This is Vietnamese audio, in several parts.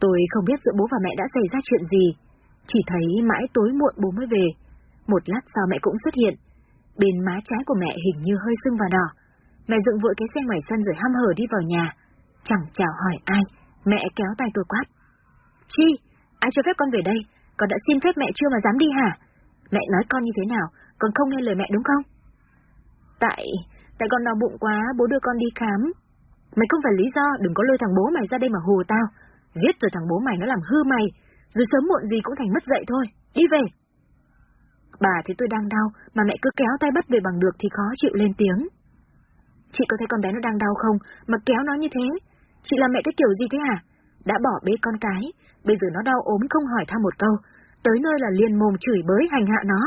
Tôi không biết giữa bố và mẹ đã xảy ra chuyện gì, chỉ thấy mãi tối muộn bố mới về. Một lát sau mẹ cũng xuất hiện. Bên má trái của mẹ hình như hơi sưng và đỏ. Mẹ dựng vội cái xe ngoài sân rồi hăm hở đi vào nhà. Chẳng chào hỏi ai, mẹ kéo tay tôi quát. Chi, ai cho phép con về đây? Con đã xin phép mẹ chưa mà dám đi hả? Mẹ nói con như thế nào, con không nghe lời mẹ đúng không? Tại, tại con đau bụng quá, bố đưa con đi khám. Mày không phải lý do, đừng có lôi thằng bố mày ra đây mà hù tao. Giết rồi thằng bố mày nó làm hư mày, rồi sớm muộn gì cũng thành mất dậy thôi. Đi về. Bà thấy tôi đang đau, mà mẹ cứ kéo tay bắt về bằng được thì khó chịu lên tiếng. Chị có thấy con bé nó đang đau không, mà kéo nó như thế? Chị làm mẹ cái kiểu gì thế hả? Đã bỏ bê con cái, bây giờ nó đau ốm không hỏi thăm một câu, tới nơi là liền mồm chửi bới hành hạ nó.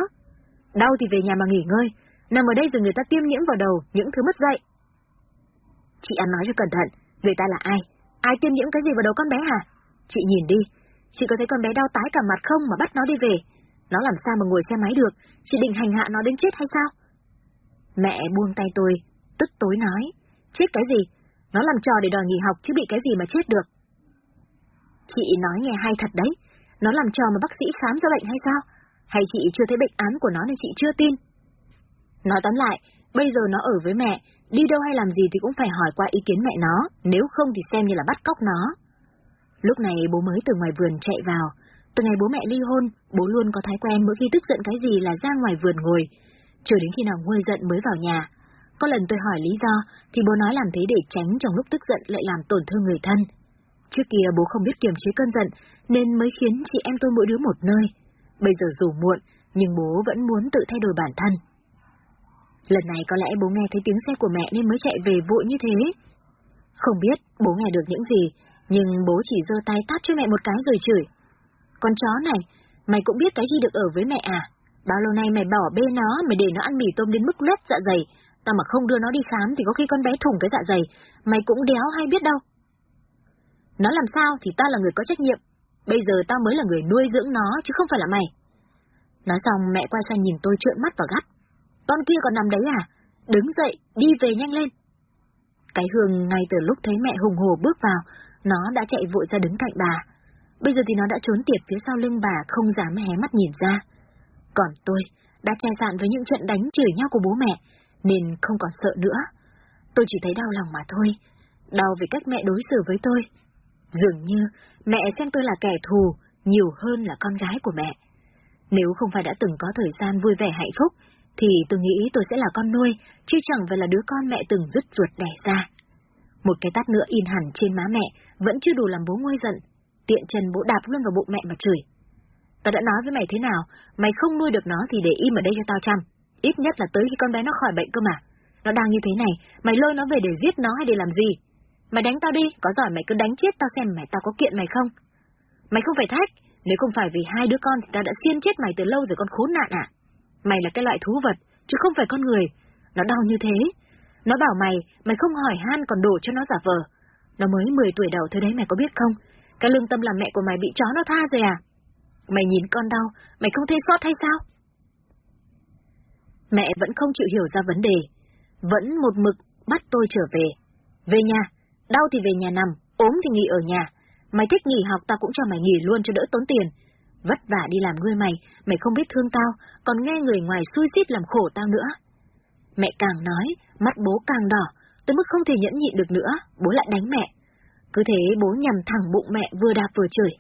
Đau thì về nhà mà nghỉ ngơi, nằm ở đây rồi người ta tiêm nhiễm vào đầu những thứ mất dạy. Chị ăn nói cho cẩn thận, người ta là ai? Ai tiêm nhiễm cái gì vào đầu con bé hả? Chị nhìn đi, chị có thấy con bé đau tái cả mặt không mà bắt nó đi về? Nó làm sao mà ngồi xe máy được, chị định hành hạ nó đến chết hay sao? Mẹ buông tay tôi, tức tối nói, chết cái gì? Nó làm trò để đòi nghỉ học chứ bị cái gì mà chết được. Chị nói nghe hay thật đấy, nó làm trò mà bác sĩ khám ra bệnh hay sao? Hay chị chưa thấy bệnh án của nó nên chị chưa tin? Nói tóm lại, bây giờ nó ở với mẹ, đi đâu hay làm gì thì cũng phải hỏi qua ý kiến mẹ nó, nếu không thì xem như là bắt cóc nó. Lúc này bố mới từ ngoài vườn chạy vào. Từ ngày bố mẹ ly hôn, bố luôn có thói quen mỗi khi tức giận cái gì là ra ngoài vườn ngồi, chờ đến khi nào nguôi giận mới vào nhà. Có lần tôi hỏi lý do, thì bố nói làm thế để tránh trong lúc tức giận lại làm tổn thương người thân. Trước kia bố không biết kiềm chế cơn giận, nên mới khiến chị em tôi mỗi đứa một nơi. Bây giờ dù muộn, nhưng bố vẫn muốn tự thay đổi bản thân. Lần này có lẽ bố nghe thấy tiếng xe của mẹ nên mới chạy về vội như thế. Không biết bố nghe được những gì, nhưng bố chỉ giơ tay tát cho mẹ một cái rồi chửi. Con chó này, mày cũng biết cái gì được ở với mẹ à? Bao lâu nay mày bỏ bê nó, mày để nó ăn mì tôm đến mức lết dạ dày, tao mà không đưa nó đi khám thì có khi con bé thủng cái dạ dày, mày cũng đéo hay biết đâu. Nó làm sao thì tao là người có trách nhiệm, bây giờ tao mới là người nuôi dưỡng nó chứ không phải là mày. Nói xong mẹ quay sang nhìn tôi trợn mắt vào gắt. Con kia còn nằm đấy à? Đứng dậy, đi về nhanh lên. Cái hương ngay từ lúc thấy mẹ hùng hồ bước vào, nó đã chạy vội ra đứng cạnh bà. Bây giờ thì nó đã trốn tiệt phía sau lưng bà không dám hé mắt nhìn ra. Còn tôi đã trai sạn với những trận đánh chửi nhau của bố mẹ, nên không còn sợ nữa. Tôi chỉ thấy đau lòng mà thôi, đau vì cách mẹ đối xử với tôi. Dường như mẹ xem tôi là kẻ thù nhiều hơn là con gái của mẹ. Nếu không phải đã từng có thời gian vui vẻ hạnh phúc, thì tôi nghĩ tôi sẽ là con nuôi, chứ chẳng phải là đứa con mẹ từng dứt ruột đẻ ra. Một cái tát nữa in hẳn trên má mẹ, vẫn chưa đủ làm bố nguôi giận, tiện chân bố đạp luôn vào bụng mẹ mà chửi. Ta đã nói với mày thế nào, mày không nuôi được nó thì để im ở đây cho tao chăm, ít nhất là tới khi con bé nó khỏi bệnh cơ mà. Nó đang như thế này, mày lôi nó về để giết nó hay để làm gì? Mày đánh tao đi, có giỏi mày cứ đánh chết tao xem mày tao có kiện mày không? Mày không phải thách, nếu không phải vì hai đứa con thì tao đã xiên chết mày từ lâu rồi con khốn nạn à? Mày là cái loại thú vật, chứ không phải con người. Nó đau như thế. Nó bảo mày, mày không hỏi han còn đổ cho nó giả vờ. Nó mới 10 tuổi đầu thôi đấy mày có biết không? Cái lương tâm làm mẹ của mày bị chó nó tha rồi à? Mày nhìn con đau, mày không thấy xót hay sao? Mẹ vẫn không chịu hiểu ra vấn đề. Vẫn một mực bắt tôi trở về. Về nhà, đau thì về nhà nằm, ốm thì nghỉ ở nhà. Mày thích nghỉ học ta cũng cho mày nghỉ luôn cho đỡ tốn tiền. Vất vả đi làm nuôi mày, mày không biết thương tao, còn nghe người ngoài xui xít làm khổ tao nữa. Mẹ càng nói, mắt bố càng đỏ, tới mức không thể nhẫn nhịn được nữa, bố lại đánh mẹ. Cứ thế bố nhằm thẳng bụng mẹ vừa đạp vừa chửi.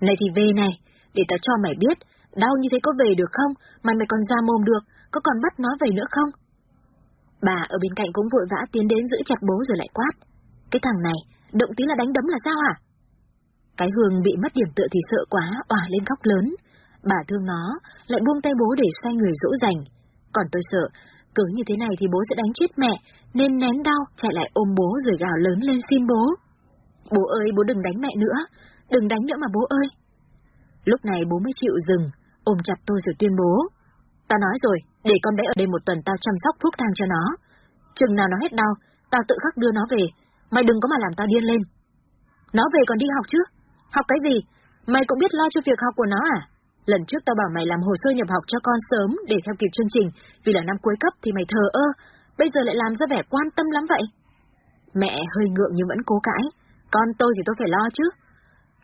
Này thì về này, để tao cho mày biết, đau như thế có về được không, mà mày còn ra mồm được, có còn bắt nó về nữa không? Bà ở bên cạnh cũng vội vã tiến đến giữ chặt bố rồi lại quát. Cái thằng này, động tí là đánh đấm là sao hả? Cái Hương bị mất điểm tựa thì sợ quá, òa lên khóc lớn. Bà thương nó, lại buông tay bố để xoay người dỗ dành. Còn tôi sợ, cứ như thế này thì bố sẽ đánh chết mẹ, nên nén đau, chạy lại ôm bố rồi gào lớn lên xin bố. Bố ơi, bố đừng đánh mẹ nữa, đừng đánh nữa mà bố ơi. Lúc này bố mới chịu dừng, ôm chặt tôi rồi tuyên bố. ta nói rồi, để con bé ở đây một tuần tao chăm sóc thuốc thang cho nó. Chừng nào nó hết đau, tao tự khắc đưa nó về, mày đừng có mà làm tao điên lên. Nó về còn đi học chứ? Học cái gì? Mày cũng biết lo cho việc học của nó à? Lần trước tao bảo mày làm hồ sơ nhập học cho con sớm để theo kịp chương trình, vì là năm cuối cấp thì mày thờ ơ, bây giờ lại làm ra vẻ quan tâm lắm vậy. Mẹ hơi ngượng nhưng vẫn cố cãi. Con tôi thì tôi phải lo chứ.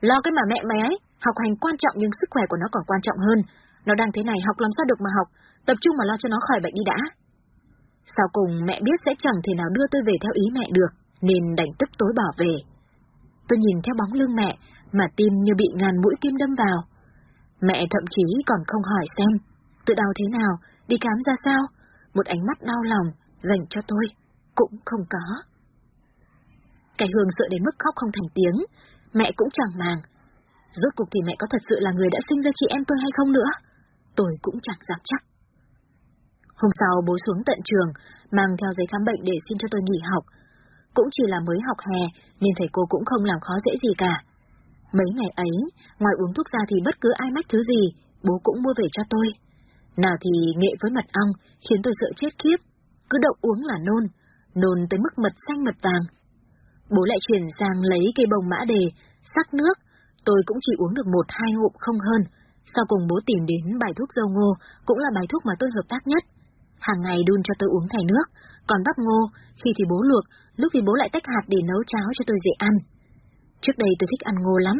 Lo cái mà mẹ mày ấy, học hành quan trọng nhưng sức khỏe của nó còn quan trọng hơn. Nó đang thế này học làm sao được mà học, tập trung mà lo cho nó khỏi bệnh đi đã. Sau cùng mẹ biết sẽ chẳng thể nào đưa tôi về theo ý mẹ được, nên đành tức tối bỏ về. Tôi nhìn theo bóng lưng mẹ, mà tim như bị ngàn mũi kim đâm vào. Mẹ thậm chí còn không hỏi xem, tôi đau thế nào, đi khám ra sao, một ánh mắt đau lòng dành cho tôi, cũng không có. Cái Hương sợ đến mức khóc không thành tiếng, mẹ cũng chẳng màng. Rốt cuộc thì mẹ có thật sự là người đã sinh ra chị em tôi hay không nữa? Tôi cũng chẳng dám chắc. Hôm sau bố xuống tận trường, mang theo giấy khám bệnh để xin cho tôi nghỉ học. Cũng chỉ là mới học hè, nên thầy cô cũng không làm khó dễ gì cả. Mấy ngày ấy, ngoài uống thuốc ra thì bất cứ ai mách thứ gì, bố cũng mua về cho tôi. Nào thì nghệ với mật ong, khiến tôi sợ chết khiếp. Cứ đậu uống là nôn, nôn tới mức mật xanh mật vàng. Bố lại chuyển sang lấy cây bông mã đề, sắc nước, tôi cũng chỉ uống được một hai ngụm không hơn. Sau cùng bố tìm đến bài thuốc dâu ngô, cũng là bài thuốc mà tôi hợp tác nhất. Hàng ngày đun cho tôi uống thầy nước, còn bắp ngô, khi thì bố luộc, lúc thì bố lại tách hạt để nấu cháo cho tôi dễ ăn. Trước đây tôi thích ăn ngô lắm,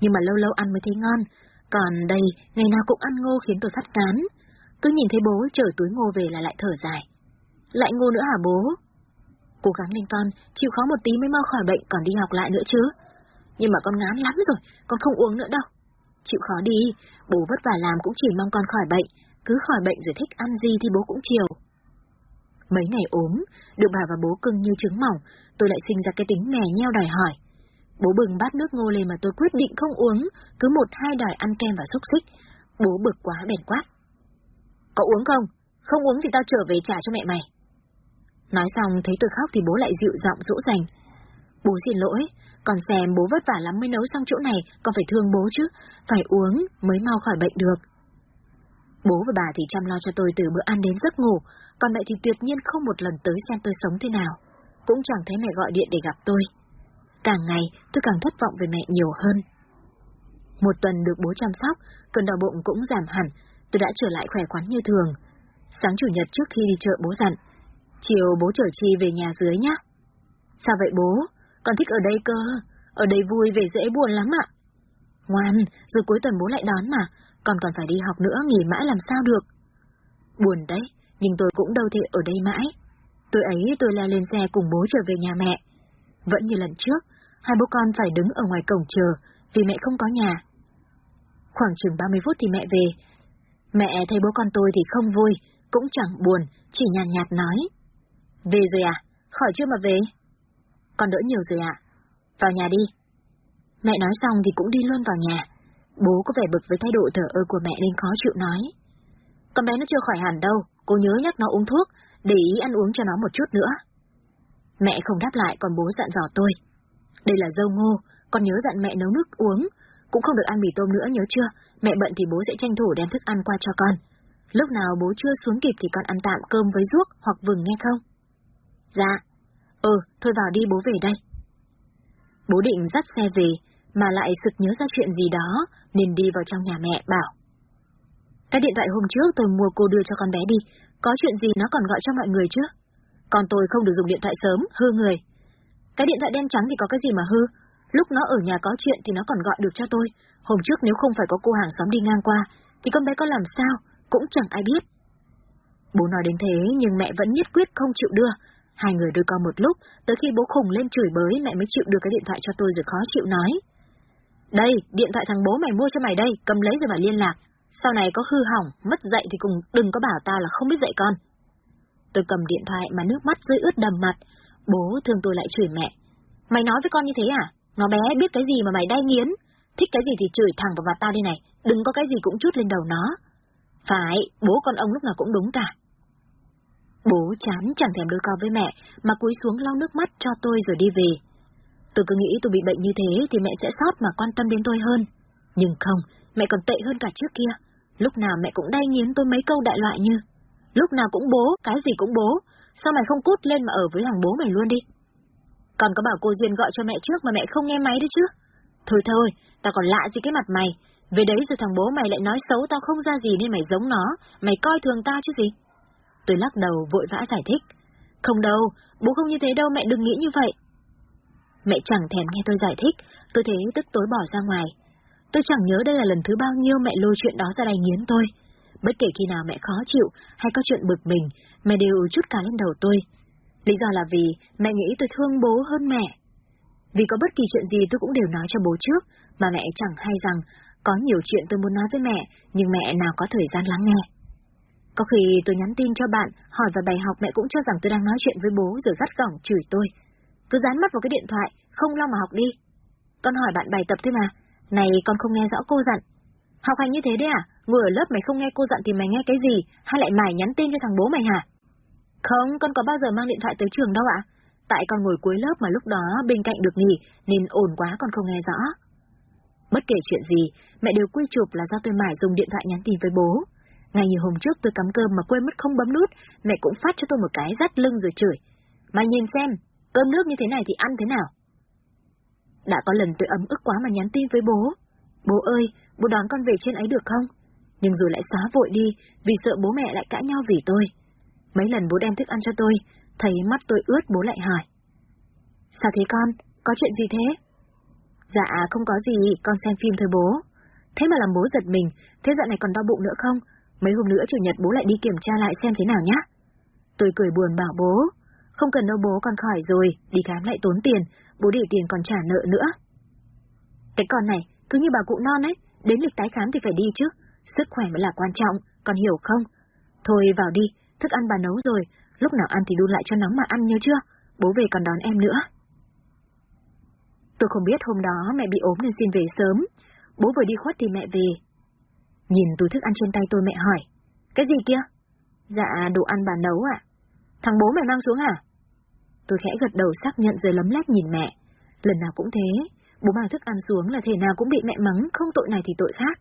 nhưng mà lâu lâu ăn mới thấy ngon, còn đây ngày nào cũng ăn ngô khiến tôi phát cán. Cứ nhìn thấy bố chở túi ngô về là lại thở dài. Lại ngô nữa hả bố? Cố gắng lên con, chịu khó một tí mới mau khỏi bệnh còn đi học lại nữa chứ. Nhưng mà con ngán lắm rồi, con không uống nữa đâu. Chịu khó đi, bố vất vả làm cũng chỉ mong con khỏi bệnh, cứ khỏi bệnh rồi thích ăn gì thì bố cũng chiều. Mấy ngày ốm, được bà và bố cưng như trứng mỏng, tôi lại sinh ra cái tính mè nheo đòi hỏi. Bố bừng bát nước ngô lên mà tôi quyết định không uống, cứ một hai đòi ăn kem và xúc xích. Bố bực quá bèn quát. Có uống không? Không uống thì tao trở về trả cho mẹ mày. Nói xong thấy tôi khóc thì bố lại dịu giọng dỗ dành. Bố xin lỗi, còn xem bố vất vả lắm mới nấu xong chỗ này, còn phải thương bố chứ, phải uống mới mau khỏi bệnh được. Bố và bà thì chăm lo cho tôi từ bữa ăn đến giấc ngủ, còn mẹ thì tuyệt nhiên không một lần tới xem tôi sống thế nào. Cũng chẳng thấy mẹ gọi điện để gặp tôi. Càng ngày, tôi càng thất vọng về mẹ nhiều hơn. Một tuần được bố chăm sóc, cơn đau bụng cũng giảm hẳn, tôi đã trở lại khỏe khoắn như thường. Sáng chủ nhật trước khi đi chợ bố dặn, chiều bố chở Chi về nhà dưới nhá. Sao vậy bố? Con thích ở đây cơ, ở đây vui về dễ buồn lắm ạ. Ngoan, rồi cuối tuần bố lại đón mà, con còn phải đi học nữa nghỉ mãi làm sao được. Buồn đấy, nhưng tôi cũng đâu thể ở đây mãi. Tôi ấy tôi leo lên xe cùng bố trở về nhà mẹ. Vẫn như lần trước, hai bố con phải đứng ở ngoài cổng chờ vì mẹ không có nhà. Khoảng chừng 30 phút thì mẹ về. Mẹ thấy bố con tôi thì không vui, cũng chẳng buồn, chỉ nhàn nhạt, nhạt nói. Về rồi à? Khỏi chưa mà về? Con đỡ nhiều rồi ạ. Vào nhà đi. Mẹ nói xong thì cũng đi luôn vào nhà. Bố có vẻ bực với thái độ thở ơ của mẹ nên khó chịu nói. Con bé nó chưa khỏi hẳn đâu, cô nhớ nhắc nó uống thuốc, để ý ăn uống cho nó một chút nữa. Mẹ không đáp lại còn bố dặn dò tôi. Đây là dâu ngô, con nhớ dặn mẹ nấu nước uống, cũng không được ăn mì tôm nữa nhớ chưa, mẹ bận thì bố sẽ tranh thủ đem thức ăn qua cho con. Lúc nào bố chưa xuống kịp thì con ăn tạm cơm với ruốc hoặc vừng nghe không? Dạ. Ừ, thôi vào đi bố về đây. Bố định dắt xe về, mà lại sực nhớ ra chuyện gì đó, nên đi vào trong nhà mẹ bảo. Cái điện thoại hôm trước tôi mua cô đưa cho con bé đi, có chuyện gì nó còn gọi cho mọi người chứ? Còn tôi không được dùng điện thoại sớm, hư người. Cái điện thoại đen trắng thì có cái gì mà hư? Lúc nó ở nhà có chuyện thì nó còn gọi được cho tôi. Hôm trước nếu không phải có cô hàng xóm đi ngang qua, thì con bé có làm sao, cũng chẳng ai biết. Bố nói đến thế nhưng mẹ vẫn nhất quyết không chịu đưa. Hai người đôi con một lúc, tới khi bố khùng lên chửi bới mẹ mới chịu đưa cái điện thoại cho tôi rồi khó chịu nói. Đây, điện thoại thằng bố mày mua cho mày đây, cầm lấy rồi mà liên lạc. Sau này có hư hỏng, mất dạy thì cùng đừng có bảo ta là không biết dạy con. Tôi cầm điện thoại mà nước mắt rơi ướt đầm mặt. Bố thương tôi lại chửi mẹ. Mày nói với con như thế à? Nó bé biết cái gì mà mày đay nghiến. Thích cái gì thì chửi thẳng vào mặt ta đây này. Đừng có cái gì cũng chút lên đầu nó. Phải, bố con ông lúc nào cũng đúng cả. Bố chán chẳng thèm đôi co với mẹ, mà cúi xuống lau nước mắt cho tôi rồi đi về. Tôi cứ nghĩ tôi bị bệnh như thế thì mẹ sẽ sót mà quan tâm đến tôi hơn. Nhưng không, mẹ còn tệ hơn cả trước kia. Lúc nào mẹ cũng đay nghiến tôi mấy câu đại loại như Lúc nào cũng bố, cái gì cũng bố. Sao mày không cút lên mà ở với thằng bố mày luôn đi? Còn có bảo cô Duyên gọi cho mẹ trước mà mẹ không nghe máy đấy chứ? Thôi thôi, tao còn lạ gì cái mặt mày. Về đấy rồi thằng bố mày lại nói xấu tao không ra gì nên mày giống nó, mày coi thường tao chứ gì? Tôi lắc đầu vội vã giải thích. Không đâu, bố không như thế đâu mẹ đừng nghĩ như vậy. Mẹ chẳng thèm nghe tôi giải thích, tôi thế tức tối bỏ ra ngoài. Tôi chẳng nhớ đây là lần thứ bao nhiêu mẹ lôi chuyện đó ra đây nghiến tôi. Bất kể khi nào mẹ khó chịu hay có chuyện bực mình, mẹ đều chút cả lên đầu tôi. Lý do là vì mẹ nghĩ tôi thương bố hơn mẹ. Vì có bất kỳ chuyện gì tôi cũng đều nói cho bố trước, mà mẹ chẳng hay rằng có nhiều chuyện tôi muốn nói với mẹ, nhưng mẹ nào có thời gian lắng nghe. Có khi tôi nhắn tin cho bạn, hỏi về bài học mẹ cũng cho rằng tôi đang nói chuyện với bố rồi gắt gỏng chửi tôi. Cứ dán mắt vào cái điện thoại, không lo mà học đi. Con hỏi bạn bài tập thôi mà, này con không nghe rõ cô dặn. Học hành như thế đấy à? Ngồi ở lớp mày không nghe cô dặn thì mày nghe cái gì? Hay lại mải nhắn tin cho thằng bố mày hả? Không, con có bao giờ mang điện thoại tới trường đâu ạ. Tại con ngồi cuối lớp mà lúc đó bên cạnh được nghỉ, nên ồn quá con không nghe rõ. Bất kể chuyện gì, mẹ đều quy chụp là do tôi mải dùng điện thoại nhắn tin với bố. Ngày như hôm trước tôi cắm cơm mà quên mất không bấm nút, mẹ cũng phát cho tôi một cái rắt lưng rồi chửi. Mà nhìn xem, cơm nước như thế này thì ăn thế nào? Đã có lần tôi ấm ức quá mà nhắn tin với bố. Bố ơi, bố đón con về trên ấy được không? Nhưng rồi lại xóa vội đi, vì sợ bố mẹ lại cãi nhau vì tôi. Mấy lần bố đem thức ăn cho tôi, thấy mắt tôi ướt bố lại hỏi. Sao thế con? Có chuyện gì thế? Dạ, không có gì, con xem phim thôi bố. Thế mà làm bố giật mình, thế dạo này còn đau bụng nữa không? Mấy hôm nữa chủ nhật bố lại đi kiểm tra lại xem thế nào nhá. Tôi cười buồn bảo bố, không cần đâu bố con khỏi rồi, đi khám lại tốn tiền, bố để tiền còn trả nợ nữa. Cái con này, cứ như bà cụ non ấy, đến lịch tái khám thì phải đi chứ, sức khỏe mới là quan trọng, con hiểu không? Thôi vào đi, thức ăn bà nấu rồi, lúc nào ăn thì đun lại cho nóng mà ăn nhớ chưa, bố về còn đón em nữa. Tôi không biết hôm đó mẹ bị ốm nên xin về sớm, bố vừa đi khuất thì mẹ về. Nhìn túi thức ăn trên tay tôi mẹ hỏi, cái gì kia? Dạ, đồ ăn bà nấu ạ. Thằng bố mẹ mang xuống à? Tôi khẽ gật đầu xác nhận rồi lấm lét nhìn mẹ. Lần nào cũng thế, bố mang thức ăn xuống là thể nào cũng bị mẹ mắng, không tội này thì tội khác.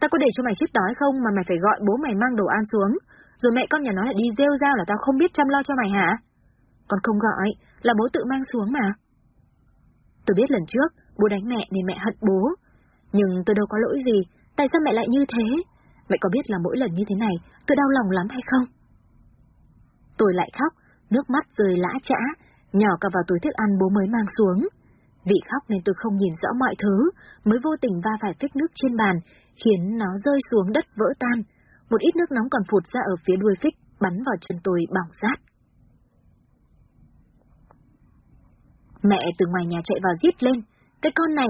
Ta có để cho mày chết đói không mà mày phải gọi bố mày mang đồ ăn xuống, rồi mẹ con nhà nó lại đi rêu rao là tao không biết chăm lo cho mày hả? Còn không gọi, là bố tự mang xuống mà. Tôi biết lần trước, bố đánh mẹ nên mẹ hận bố. Nhưng tôi đâu có lỗi gì, tại sao mẹ lại như thế? Mẹ có biết là mỗi lần như thế này, tôi đau lòng lắm hay không? Tôi lại khóc, nước mắt rơi lã chã, nhỏ cả vào túi thức ăn bố mới mang xuống. Vì khóc nên tôi không nhìn rõ mọi thứ, mới vô tình va phải phích nước trên bàn, khiến nó rơi xuống đất vỡ tan. Một ít nước nóng còn phụt ra ở phía đuôi phích, bắn vào chân tôi bỏng rát. Mẹ từ ngoài nhà chạy vào giết lên. Cái con này,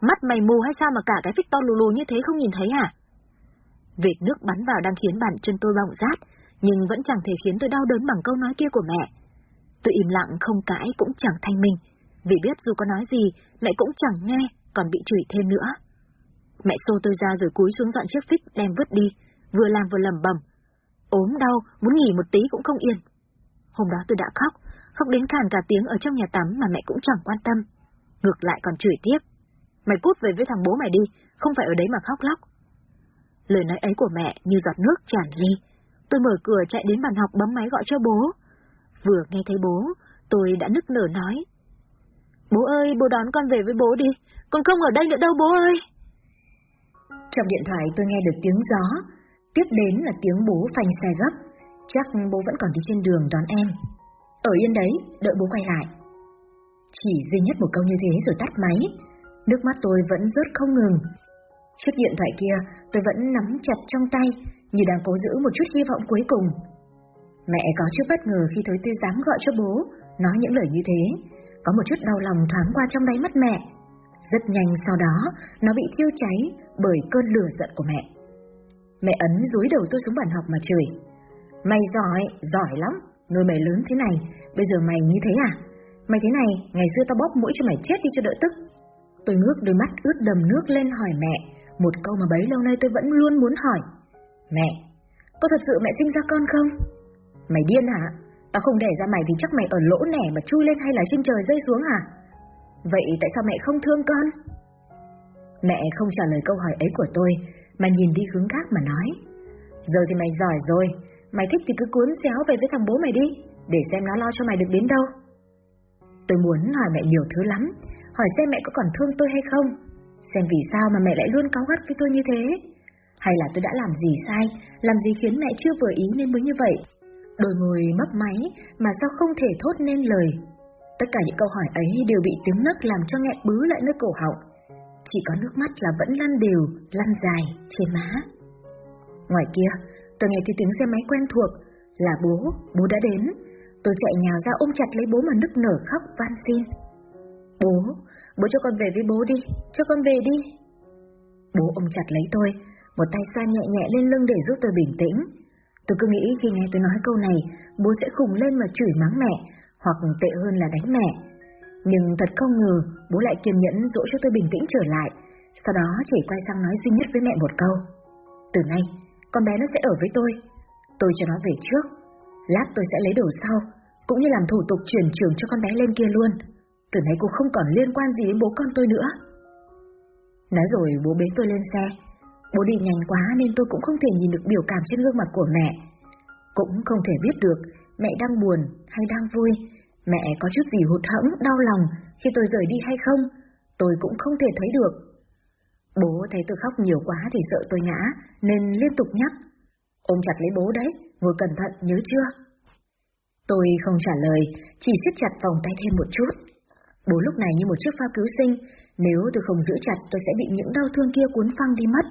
mắt mày mù hay sao mà cả cái phích to lù lù như thế không nhìn thấy hả? Vệt nước bắn vào đang khiến bàn chân tôi bỏng rát, nhưng vẫn chẳng thể khiến tôi đau đớn bằng câu nói kia của mẹ. Tôi im lặng không cãi cũng chẳng thanh minh, vì biết dù có nói gì, mẹ cũng chẳng nghe, còn bị chửi thêm nữa. Mẹ xô tôi ra rồi cúi xuống dọn chiếc phích đem vứt đi, vừa làm vừa lầm bầm. ốm đau, muốn nghỉ một tí cũng không yên. Hôm đó tôi đã khóc, khóc đến khàn cả tiếng ở trong nhà tắm mà mẹ cũng chẳng quan tâm. Ngược lại còn chửi tiếp. Mày cút về với thằng bố mày đi, không phải ở đấy mà khóc lóc. Lời nói ấy của mẹ như giọt nước tràn ly. Tôi mở cửa chạy đến bàn học bấm máy gọi cho bố. Vừa nghe thấy bố, tôi đã nức nở nói. Bố ơi, bố đón con về với bố đi, con không ở đây nữa đâu bố ơi. Trong điện thoại tôi nghe được tiếng gió, tiếp đến là tiếng bố phanh xe gấp, chắc bố vẫn còn đi trên đường đón em. Ở yên đấy, đợi bố quay lại. Chỉ duy nhất một câu như thế rồi tắt máy, nước mắt tôi vẫn rớt không ngừng. Chiếc điện thoại kia tôi vẫn nắm chặt trong tay, như đang cố giữ một chút hy vọng cuối cùng. Mẹ có chút bất ngờ khi thấy tôi dám gọi cho bố, nói những lời như thế. Có một chút đau lòng thoáng qua trong đáy mắt mẹ. Rất nhanh sau đó, nó bị thiêu cháy bởi cơn lửa giận của mẹ. Mẹ ấn dúi đầu tôi xuống bàn học mà chửi. Mày giỏi, giỏi lắm, nuôi mày lớn thế này, bây giờ mày như thế à? Mày thế này, ngày xưa tao bóp mũi cho mày chết đi cho đỡ tức. Tôi ngước đôi mắt ướt đầm nước lên hỏi mẹ, một câu mà bấy lâu nay tôi vẫn luôn muốn hỏi. Mẹ, có thật sự mẹ sinh ra con không? Mày điên hả? Tao không đẻ ra mày thì chắc mày ở lỗ nẻ mà chui lên hay là trên trời rơi xuống hả? Vậy tại sao mẹ không thương con? Mẹ không trả lời câu hỏi ấy của tôi, mà nhìn đi hướng khác mà nói. Giờ thì mày giỏi rồi, mày thích thì cứ cuốn xéo về với thằng bố mày đi, để xem nó lo cho mày được đến đâu. Tôi muốn hỏi mẹ nhiều thứ lắm, hỏi xem mẹ có còn thương tôi hay không, xem vì sao mà mẹ lại luôn cáu gắt với tôi như thế. Hay là tôi đã làm gì sai, làm gì khiến mẹ chưa vừa ý nên mới như vậy? Đôi môi mấp máy mà sao không thể thốt nên lời. Tất cả những câu hỏi ấy đều bị tiếng nấc làm cho nghẹn bứ lại nơi cổ họng. Chỉ có nước mắt là vẫn lăn đều, lăn dài trên má. Ngoài kia, tôi nghe thấy tiếng xe máy quen thuộc, là bố, bố đã đến. Tôi chạy nhào ra ôm chặt lấy bố mà nức nở khóc van xin. Bố, bố cho con về với bố đi, cho con về đi. Bố ôm chặt lấy tôi, một tay xoa nhẹ nhẹ lên lưng để giúp tôi bình tĩnh. Tôi cứ nghĩ khi nghe tôi nói câu này, bố sẽ khùng lên mà chửi mắng mẹ, hoặc tệ hơn là đánh mẹ. Nhưng thật không ngờ, bố lại kiên nhẫn dỗ cho tôi bình tĩnh trở lại, sau đó chỉ quay sang nói duy nhất với mẹ một câu. Từ nay, con bé nó sẽ ở với tôi. Tôi cho nó về trước. Lát tôi sẽ lấy đồ sau, cũng như làm thủ tục chuyển trường cho con bé lên kia luôn. Từ nay cô không còn liên quan gì đến bố con tôi nữa. Nói rồi bố bế tôi lên xe. Bố đi nhanh quá nên tôi cũng không thể nhìn được biểu cảm trên gương mặt của mẹ. Cũng không thể biết được mẹ đang buồn hay đang vui, mẹ có chút gì hụt hẫng, đau lòng khi tôi rời đi hay không, tôi cũng không thể thấy được. Bố thấy tôi khóc nhiều quá thì sợ tôi ngã, nên liên tục nhắc. Ôm chặt lấy bố đấy, ngồi cẩn thận nhớ chưa? Tôi không trả lời, chỉ siết chặt vòng tay thêm một chút. Bố lúc này như một chiếc phao cứu sinh, nếu tôi không giữ chặt tôi sẽ bị những đau thương kia cuốn phăng đi mất.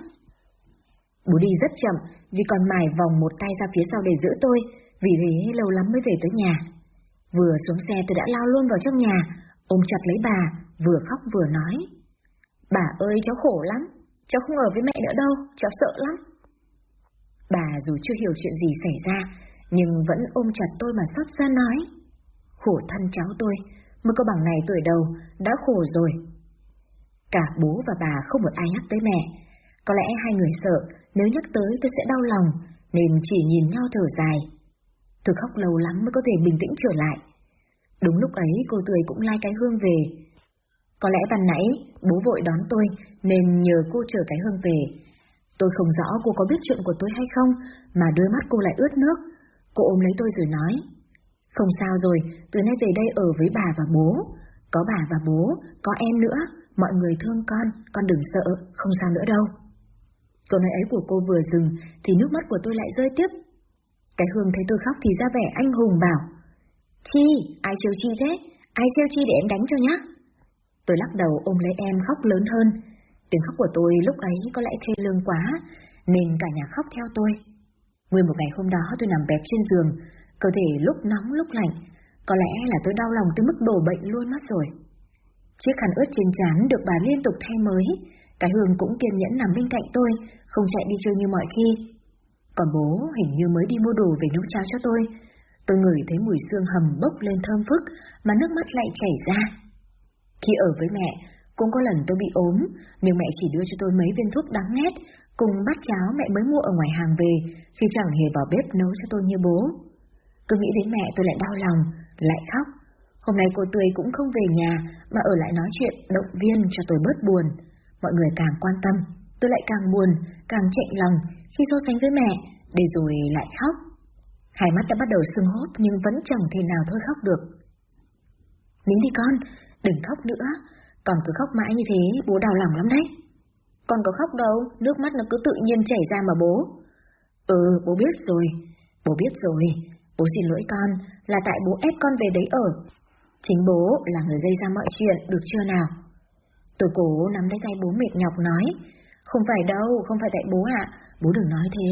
Bố đi rất chậm, vì còn mài vòng một tay ra phía sau để giữ tôi, vì thế lâu lắm mới về tới nhà. Vừa xuống xe tôi đã lao luôn vào trong nhà, ôm chặt lấy bà, vừa khóc vừa nói. Bà ơi cháu khổ lắm, cháu không ở với mẹ nữa đâu, cháu sợ lắm. Bà dù chưa hiểu chuyện gì xảy ra, nhưng vẫn ôm chặt tôi mà sắp ra nói. Khổ thân cháu tôi, mới có bằng này tuổi đầu, đã khổ rồi. Cả bố và bà không một ai nhắc tới mẹ. Có lẽ hai người sợ, nếu nhắc tới tôi sẽ đau lòng, nên chỉ nhìn nhau thở dài. Tôi khóc lâu lắm mới có thể bình tĩnh trở lại. Đúng lúc ấy cô Tươi cũng lai cái hương về. Có lẽ ban nãy bố vội đón tôi nên nhờ cô chở cái hương về. Tôi không rõ cô có biết chuyện của tôi hay không mà đôi mắt cô lại ướt nước. Cô ôm lấy tôi rồi nói. Không sao rồi, từ nay về đây ở với bà và bố. Có bà và bố, có em nữa, mọi người thương con, con đừng sợ, không sao nữa đâu. Câu nói ấy của cô vừa dừng thì nước mắt của tôi lại rơi tiếp. Cái Hương thấy tôi khóc thì ra vẻ anh hùng bảo. Chi, ai trêu Chi thế? Ai trêu Chi để em đánh cho nhá? Tôi lắc đầu ôm lấy em khóc lớn hơn. Tiếng khóc của tôi lúc ấy có lẽ thê lương quá, nên cả nhà khóc theo tôi. Nguyên một ngày hôm đó tôi nằm bẹp trên giường, cơ thể lúc nóng lúc lạnh, có lẽ là tôi đau lòng tới mức đổ bệnh luôn mất rồi. Chiếc khăn ướt trên trán được bà liên tục thay mới, cái Hương cũng kiên nhẫn nằm bên cạnh tôi, không chạy đi chơi như mọi khi. Còn bố hình như mới đi mua đồ về nấu cháo cho tôi. Tôi ngửi thấy mùi xương hầm bốc lên thơm phức, mà nước mắt lại chảy ra. Khi ở với mẹ, cũng có lần tôi bị ốm, nhưng mẹ chỉ đưa cho tôi mấy viên thuốc đắng nghét, cùng bát cháo mẹ mới mua ở ngoài hàng về, khi chẳng hề vào bếp nấu cho tôi như bố. Cứ nghĩ đến mẹ tôi lại đau lòng, lại khóc. Hôm nay cô Tươi cũng không về nhà, mà ở lại nói chuyện, động viên cho tôi bớt buồn. Mọi người càng quan tâm, tôi lại càng buồn, càng chạy lòng khi so sánh với mẹ, để rồi lại khóc. Hai mắt đã bắt đầu sưng hốt nhưng vẫn chẳng thể nào thôi khóc được. Nín đi con, đừng khóc nữa, còn cứ khóc mãi như thế bố đau lòng lắm đấy. Con có khóc đâu, nước mắt nó cứ tự nhiên chảy ra mà bố. Ừ, bố biết rồi, bố biết rồi, bố xin lỗi con, là tại bố ép con về đấy ở. Chính bố là người gây ra mọi chuyện, được chưa nào? Tôi cố nắm lấy tay bố mệt nhọc nói, không phải đâu, không phải tại bố ạ, bố đừng nói thế.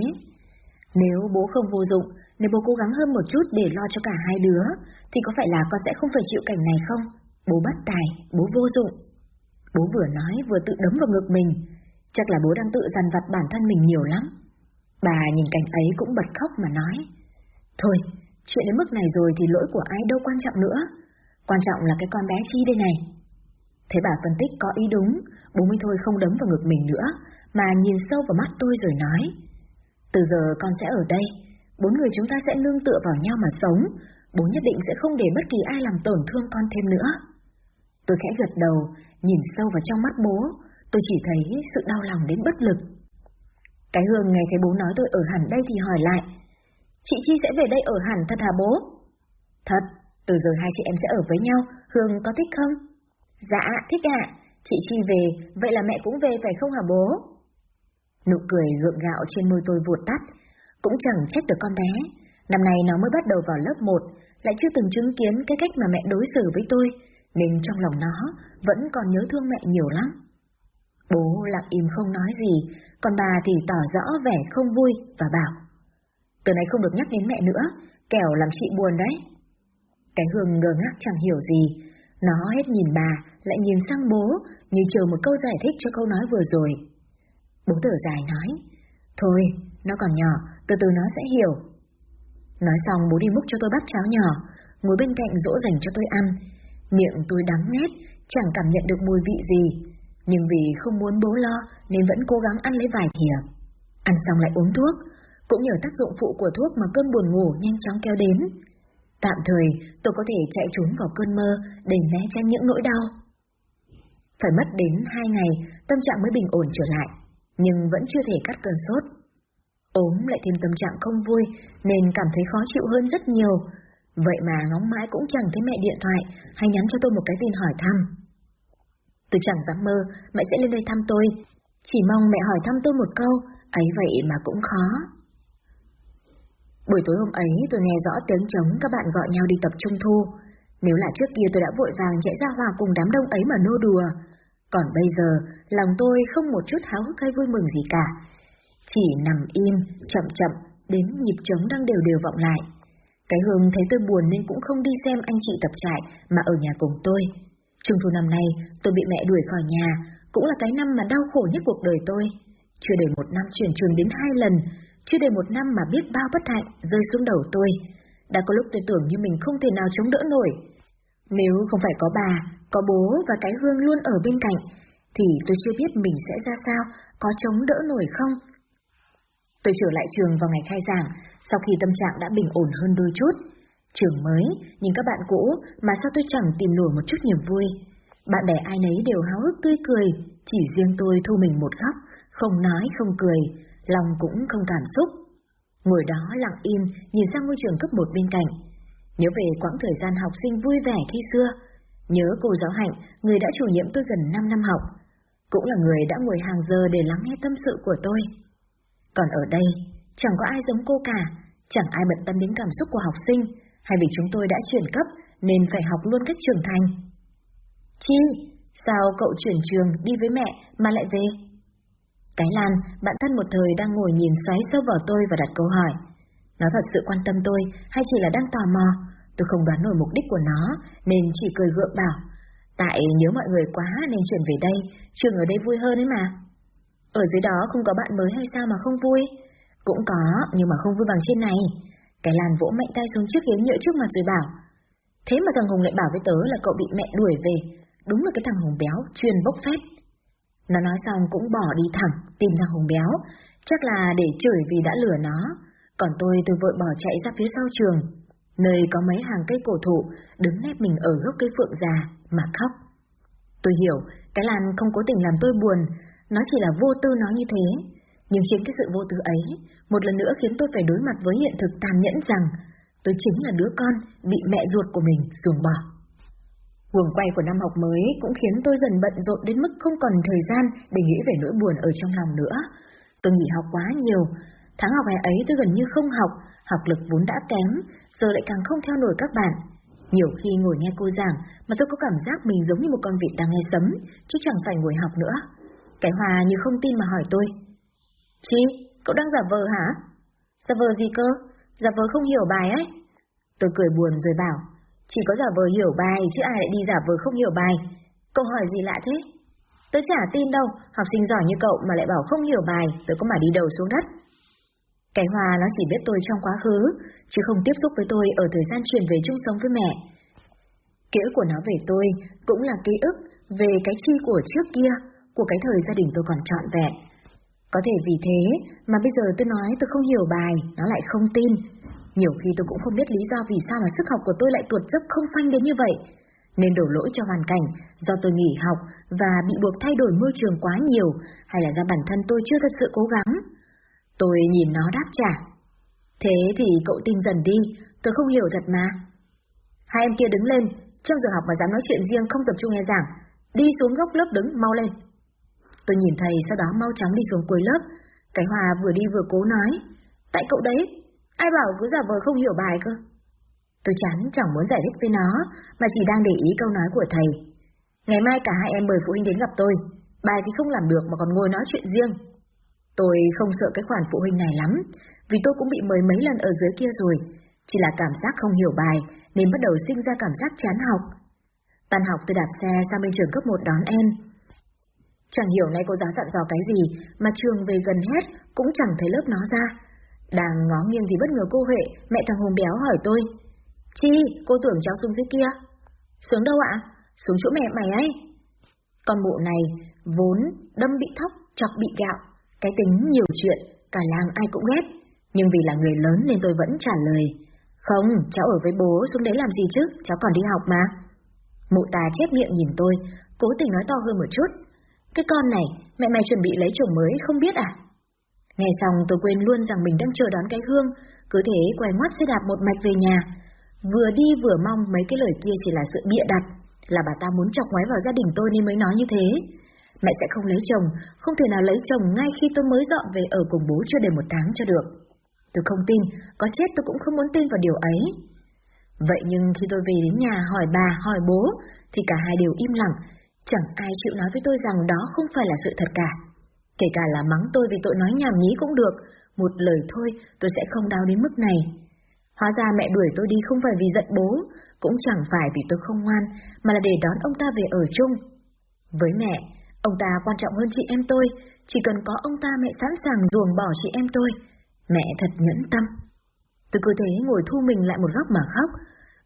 Nếu bố không vô dụng, nếu bố cố gắng hơn một chút để lo cho cả hai đứa, thì có phải là con sẽ không phải chịu cảnh này không? Bố bất tài, bố vô dụng. Bố vừa nói vừa tự đấm vào ngực mình, chắc là bố đang tự dằn vặt bản thân mình nhiều lắm. Bà nhìn cảnh ấy cũng bật khóc mà nói. Thôi, chuyện đến mức này rồi thì lỗi của ai đâu quan trọng nữa. Quan trọng là cái con bé Chi đây này. Thế bà phân tích có ý đúng, bố mới thôi không đấm vào ngực mình nữa, mà nhìn sâu vào mắt tôi rồi nói. Từ giờ con sẽ ở đây, bốn người chúng ta sẽ nương tựa vào nhau mà sống, bố nhất định sẽ không để bất kỳ ai làm tổn thương con thêm nữa. Tôi khẽ gật đầu, nhìn sâu vào trong mắt bố, tôi chỉ thấy sự đau lòng đến bất lực. Cái Hương nghe thấy bố nói tôi ở hẳn đây thì hỏi lại. Chị Chi sẽ về đây ở hẳn thật hả bố? Thật, từ giờ hai chị em sẽ ở với nhau, Hương có thích không? Dạ, thích ạ. Chị Chi về, vậy là mẹ cũng về phải không hả bố? Nụ cười gượng gạo trên môi tôi vụt tắt, cũng chẳng trách được con bé. Năm nay nó mới bắt đầu vào lớp 1, lại chưa từng chứng kiến cái cách mà mẹ đối xử với tôi, nên trong lòng nó vẫn còn nhớ thương mẹ nhiều lắm. Bố lặng im không nói gì, còn bà thì tỏ rõ vẻ không vui và bảo. Từ này không được nhắc đến mẹ nữa, kẻo làm chị buồn đấy. Cái Hương ngờ ngác chẳng hiểu gì, nó hết nhìn bà, lại nhìn sang bố, như chờ một câu giải thích cho câu nói vừa rồi. Bố thở dài nói, thôi, nó còn nhỏ, từ từ nó sẽ hiểu. Nói xong bố đi múc cho tôi bát cháo nhỏ, ngồi bên cạnh dỗ dành cho tôi ăn. Miệng tôi đắng nghét, chẳng cảm nhận được mùi vị gì, nhưng vì không muốn bố lo nên vẫn cố gắng ăn lấy vài thìa. Ăn xong lại uống thuốc, cũng nhờ tác dụng phụ của thuốc mà cơn buồn ngủ nhanh chóng kéo đến. Tạm thời, tôi có thể chạy trốn vào cơn mơ để né tránh những nỗi đau. Phải mất đến hai ngày, tâm trạng mới bình ổn trở lại, nhưng vẫn chưa thể cắt cơn sốt. ốm lại thêm tâm trạng không vui, nên cảm thấy khó chịu hơn rất nhiều. Vậy mà ngóng mãi cũng chẳng thấy mẹ điện thoại hay nhắn cho tôi một cái tin hỏi thăm. Tôi chẳng dám mơ mẹ sẽ lên đây thăm tôi, chỉ mong mẹ hỏi thăm tôi một câu, ấy vậy mà cũng khó. Buổi tối hôm ấy tôi nghe rõ tiếng trống các bạn gọi nhau đi tập trung thu. Nếu là trước kia tôi đã vội vàng chạy ra hòa cùng đám đông ấy mà nô đùa. Còn bây giờ, lòng tôi không một chút háo hức hay vui mừng gì cả. Chỉ nằm im, chậm chậm, đến nhịp trống đang đều đều vọng lại. Cái Hương thấy tôi buồn nên cũng không đi xem anh chị tập trại mà ở nhà cùng tôi. Trung thu năm nay, tôi bị mẹ đuổi khỏi nhà, cũng là cái năm mà đau khổ nhất cuộc đời tôi. Chưa đầy một năm chuyển trường đến hai lần, chưa đầy một năm mà biết bao bất hạnh rơi xuống đầu tôi. Đã có lúc tôi tưởng như mình không thể nào chống đỡ nổi. Nếu không phải có bà, có bố và cái hương luôn ở bên cạnh, thì tôi chưa biết mình sẽ ra sao, có chống đỡ nổi không. Tôi trở lại trường vào ngày khai giảng, sau khi tâm trạng đã bình ổn hơn đôi chút. Trường mới, nhìn các bạn cũ mà sao tôi chẳng tìm nổi một chút niềm vui. Bạn bè ai nấy đều háo hức tươi cười, chỉ riêng tôi thu mình một góc, không nói không cười, lòng cũng không cảm xúc. Ngồi đó lặng im, nhìn sang ngôi trường cấp 1 bên cạnh. Nhớ về quãng thời gian học sinh vui vẻ khi xưa. Nhớ cô giáo Hạnh, người đã chủ nhiệm tôi gần 5 năm học. Cũng là người đã ngồi hàng giờ để lắng nghe tâm sự của tôi. Còn ở đây, chẳng có ai giống cô cả, chẳng ai bận tâm đến cảm xúc của học sinh, hay vì chúng tôi đã chuyển cấp nên phải học luôn cách trưởng thành. Chi, sao cậu chuyển trường đi với mẹ mà lại về? Cái Lan, bạn thân một thời đang ngồi nhìn xoáy sâu vào tôi và đặt câu hỏi. Nó thật sự quan tâm tôi hay chỉ là đang tò mò? Tôi không đoán nổi mục đích của nó nên chỉ cười gượng bảo. Tại nhớ mọi người quá nên chuyển về đây, trường ở đây vui hơn ấy mà. Ở dưới đó không có bạn mới hay sao mà không vui? Cũng có, nhưng mà không vui bằng trên này. Cái Lan vỗ mạnh tay xuống trước ghế nhựa trước mặt rồi bảo. Thế mà thằng Hùng lại bảo với tớ là cậu bị mẹ đuổi về. Đúng là cái thằng Hùng béo, chuyên bốc phét. Nó nói xong cũng bỏ đi thẳng, tìm thằng Hùng béo. Chắc là để chửi vì đã lừa nó. Còn tôi tôi vội bỏ chạy ra phía sau trường, nơi có mấy hàng cây cổ thụ, đứng nép mình ở gốc cây phượng già, mà khóc. Tôi hiểu, cái Lan không cố tình làm tôi buồn, nó chỉ là vô tư nói như thế. Nhưng chính cái sự vô tư ấy, một lần nữa khiến tôi phải đối mặt với hiện thực tàn nhẫn rằng tôi chính là đứa con bị mẹ ruột của mình ruồng bỏ. Cuồng quay của năm học mới cũng khiến tôi dần bận rộn đến mức không còn thời gian để nghĩ về nỗi buồn ở trong lòng nữa. Tôi nghỉ học quá nhiều, tháng học hè ấy tôi gần như không học, học lực vốn đã kém, giờ lại càng không theo nổi các bạn. Nhiều khi ngồi nghe cô giảng mà tôi có cảm giác mình giống như một con vịt đang nghe sấm, chứ chẳng phải ngồi học nữa. Cái Hòa như không tin mà hỏi tôi. "Chị, cậu đang giả vờ hả? Giả vờ gì cơ? Giả vờ không hiểu bài ấy. Tôi cười buồn rồi bảo, chỉ có giả vờ hiểu bài chứ ai lại đi giả vờ không hiểu bài. câu hỏi gì lạ thế? Tớ chả tin đâu, học sinh giỏi như cậu mà lại bảo không hiểu bài, tớ có mà đi đầu xuống đất. Cái Hòa nó chỉ biết tôi trong quá khứ, chứ không tiếp xúc với tôi ở thời gian chuyển về chung sống với mẹ. Ký ức của nó về tôi cũng là ký ức về cái chi của trước kia, của cái thời gia đình tôi còn trọn vẹn. Có thể vì thế mà bây giờ tôi nói tôi không hiểu bài, nó lại không tin. Nhiều khi tôi cũng không biết lý do vì sao mà sức học của tôi lại tuột dốc không phanh đến như vậy. Nên đổ lỗi cho hoàn cảnh, do tôi nghỉ học và bị buộc thay đổi môi trường quá nhiều, hay là do bản thân tôi chưa thật sự cố gắng. Tôi nhìn nó đáp trả. Thế thì cậu tin dần đi, tôi không hiểu thật mà. Hai em kia đứng lên, trong giờ học mà dám nói chuyện riêng không tập trung nghe giảng, đi xuống góc lớp đứng, mau lên. Tôi nhìn thầy sau đó mau chóng đi xuống cuối lớp. Cái Hòa vừa đi vừa cố nói. Tại cậu đấy, ai bảo cứ giả vờ không hiểu bài cơ. Tôi chán chẳng muốn giải thích với nó, mà chỉ đang để ý câu nói của thầy. Ngày mai cả hai em mời phụ huynh đến gặp tôi, bài thì không làm được mà còn ngồi nói chuyện riêng. Tôi không sợ cái khoản phụ huynh này lắm, vì tôi cũng bị mời mấy lần ở dưới kia rồi, chỉ là cảm giác không hiểu bài nên bắt đầu sinh ra cảm giác chán học. Tan học tôi đạp xe sang bên trường cấp 1 đón em. Chẳng hiểu nay cô giáo dặn dò cái gì mà trường về gần hết cũng chẳng thấy lớp nó ra. Đang ngó nghiêng thì bất ngờ cô Huệ, mẹ thằng Hùng béo hỏi tôi. Chi, cô tưởng cháu xuống dưới kia. Xuống đâu ạ? Xuống chỗ mẹ mày ấy. Con bộ này vốn đâm bị thóc, chọc bị gạo. Cái tính nhiều chuyện, cả làng ai cũng ghét. Nhưng vì là người lớn nên tôi vẫn trả lời. Không, cháu ở với bố xuống đấy làm gì chứ, cháu còn đi học mà. Mụ ta chép miệng nhìn tôi, cố tình nói to hơn một chút. Cái con này, mẹ mày chuẩn bị lấy chồng mới không biết à? Nghe xong tôi quên luôn rằng mình đang chờ đón cái hương, cứ thế quay ngoắt xe đạp một mạch về nhà. Vừa đi vừa mong mấy cái lời kia chỉ là sự bịa đặt, là bà ta muốn chọc ngoái vào gia đình tôi nên mới nói như thế. Mẹ sẽ không lấy chồng, không thể nào lấy chồng ngay khi tôi mới dọn về ở cùng bố chưa đầy một tháng cho được. Tôi không tin, có chết tôi cũng không muốn tin vào điều ấy. Vậy nhưng khi tôi về đến nhà hỏi bà, hỏi bố, thì cả hai đều im lặng, chẳng ai chịu nói với tôi rằng đó không phải là sự thật cả. Kể cả là mắng tôi vì tội nói nhảm nhí cũng được, một lời thôi tôi sẽ không đau đến mức này. Hóa ra mẹ đuổi tôi đi không phải vì giận bố, cũng chẳng phải vì tôi không ngoan, mà là để đón ông ta về ở chung. Với mẹ, ông ta quan trọng hơn chị em tôi, chỉ cần có ông ta mẹ sẵn sàng ruồng bỏ chị em tôi. Mẹ thật nhẫn tâm. Tôi cứ thế ngồi thu mình lại một góc mà khóc.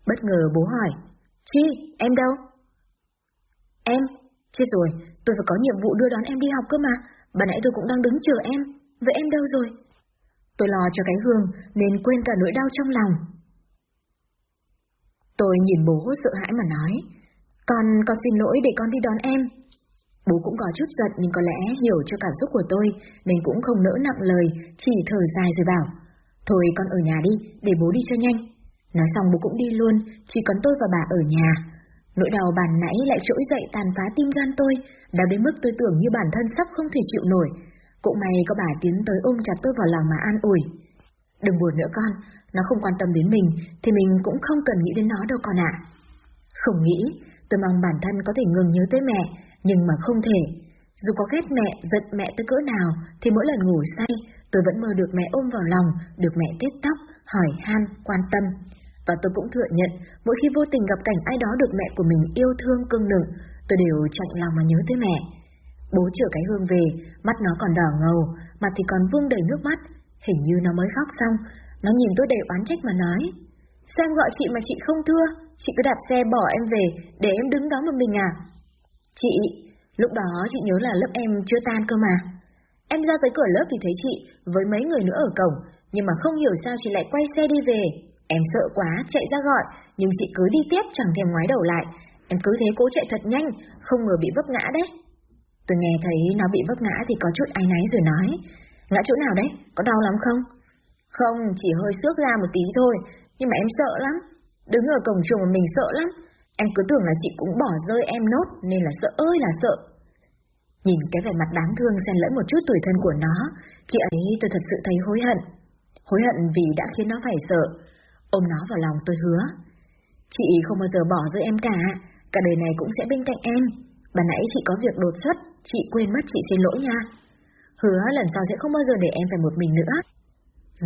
Bất ngờ bố hỏi, Chi, em đâu? Em, chết rồi, tôi phải có nhiệm vụ đưa đón em đi học cơ mà, bà nãy tôi cũng đang đứng chờ em, vậy em đâu rồi? Tôi lo cho cái hương nên quên cả nỗi đau trong lòng. Tôi nhìn bố sợ hãi mà nói, con, con xin lỗi để con đi đón em. Bố cũng có chút giận nhưng có lẽ hiểu cho cảm xúc của tôi nên cũng không nỡ nặng lời, chỉ thở dài rồi bảo. Thôi con ở nhà đi, để bố đi cho nhanh. Nói xong bố cũng đi luôn, chỉ còn tôi và bà ở nhà. Nỗi đau bàn nãy lại trỗi dậy tàn phá tim gan tôi, đau đến mức tôi tưởng như bản thân sắp không thể chịu nổi. Cũng may có bà tiến tới ôm chặt tôi vào lòng mà an ủi. Đừng buồn nữa con, nó không quan tâm đến mình, thì mình cũng không cần nghĩ đến nó đâu con ạ. Không nghĩ, tôi mong bản thân có thể ngừng nhớ tới mẹ, nhưng mà không thể. Dù có ghét mẹ, giận mẹ tới cỡ nào, thì mỗi lần ngủ say, tôi vẫn mơ được mẹ ôm vào lòng, được mẹ tết tóc, hỏi han, quan tâm. Và tôi cũng thừa nhận, mỗi khi vô tình gặp cảnh ai đó được mẹ của mình yêu thương cưng nựng, tôi đều chạy lòng mà nhớ tới mẹ. Bố chở cái hương về, mắt nó còn đỏ ngầu, mặt thì còn vương đầy nước mắt, hình như nó mới khóc xong. Nó nhìn tôi đầy oán trách mà nói. Sao em gọi chị mà chị không thưa, chị cứ đạp xe bỏ em về, để em đứng đó một mình à? Chị, lúc đó chị nhớ là lớp em chưa tan cơ mà. Em ra tới cửa lớp thì thấy chị với mấy người nữa ở cổng, nhưng mà không hiểu sao chị lại quay xe đi về. Em sợ quá, chạy ra gọi, nhưng chị cứ đi tiếp chẳng thèm ngoái đầu lại. Em cứ thế cố chạy thật nhanh, không ngờ bị vấp ngã đấy. Tôi nghe thấy nó bị vấp ngã thì có chút áy náy rồi nói. Ngã chỗ nào đấy? Có đau lắm không? Không, chỉ hơi xước ra một tí thôi, nhưng mà em sợ lắm. Đứng ở cổng trường mà mình sợ lắm. Em cứ tưởng là chị cũng bỏ rơi em nốt nên là sợ ơi là sợ. Nhìn cái vẻ mặt đáng thương xen lẫn một chút tuổi thân của nó, khi ấy tôi thật sự thấy hối hận. Hối hận vì đã khiến nó phải sợ. Ôm nó vào lòng tôi hứa. Chị không bao giờ bỏ rơi em cả, cả đời này cũng sẽ bên cạnh em. Bà nãy chị có việc đột xuất, chị quên mất chị xin lỗi nha. Hứa lần sau sẽ không bao giờ để em phải một mình nữa.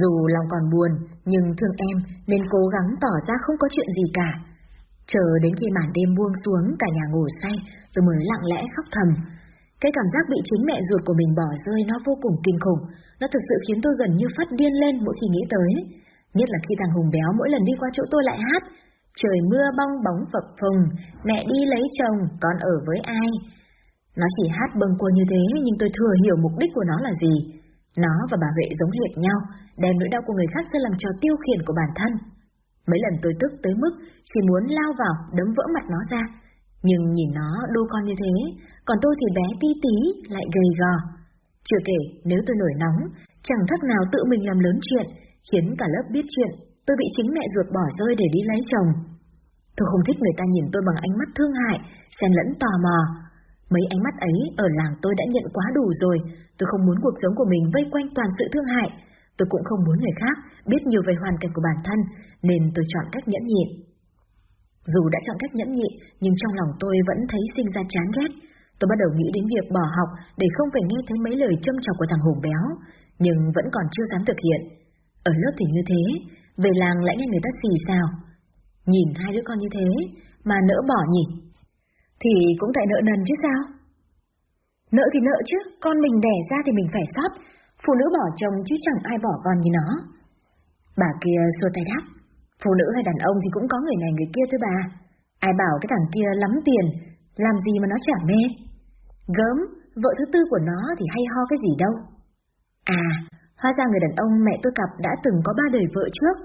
Dù lòng còn buồn, nhưng thương em nên cố gắng tỏ ra không có chuyện gì cả. Chờ đến khi màn đêm buông xuống cả nhà ngủ say, tôi mới lặng lẽ khóc thầm. Cái cảm giác bị chính mẹ ruột của mình bỏ rơi nó vô cùng kinh khủng, nó thực sự khiến tôi gần như phát điên lên mỗi khi nghĩ tới. Nhất là khi thằng Hùng béo mỗi lần đi qua chỗ tôi lại hát, trời mưa bong bóng phập phùng, mẹ đi lấy chồng, con ở với ai? Nó chỉ hát bâng quơ như thế nhưng tôi thừa hiểu mục đích của nó là gì. Nó và bà vệ giống hệt nhau, đem nỗi đau của người khác ra làm trò tiêu khiển của bản thân. Mấy lần tôi tức tới mức chỉ muốn lao vào đấm vỡ mặt nó ra, nhưng nhìn nó đô con như thế, còn tôi thì bé tí tí, lại gầy gò. Chưa kể, nếu tôi nổi nóng, chẳng thắc nào tự mình làm lớn chuyện, khiến cả lớp biết chuyện, tôi bị chính mẹ ruột bỏ rơi để đi lấy chồng. Tôi không thích người ta nhìn tôi bằng ánh mắt thương hại, xen lẫn tò mò. Mấy ánh mắt ấy ở làng tôi đã nhận quá đủ rồi, tôi không muốn cuộc sống của mình vây quanh toàn sự thương hại, tôi cũng không muốn người khác biết nhiều về hoàn cảnh của bản thân, nên tôi chọn cách nhẫn nhịn. Dù đã chọn cách nhẫn nhịn, nhưng trong lòng tôi vẫn thấy sinh ra chán ghét. Tôi bắt đầu nghĩ đến việc bỏ học để không phải nghe thấy mấy lời châm chọc của thằng hùng béo, nhưng vẫn còn chưa dám thực hiện. Ở lớp thì như thế, về làng lại nghe người ta xì xào. Nhìn hai đứa con như thế, mà nỡ bỏ nhỉ? Thì cũng tại nợ nần chứ sao? Nợ thì nợ chứ, con mình đẻ ra thì mình phải sót, phụ nữ bỏ chồng chứ chẳng ai bỏ con như nó. Bà kia xua tay đáp, phụ nữ hay đàn ông thì cũng có người này người kia thôi bà. Ai bảo cái thằng kia lắm tiền, làm gì mà nó chả mê. Gớm, vợ thứ tư của nó thì hay ho cái gì đâu. À, hóa ra người đàn ông mẹ tôi cặp đã từng có ba đời vợ trước.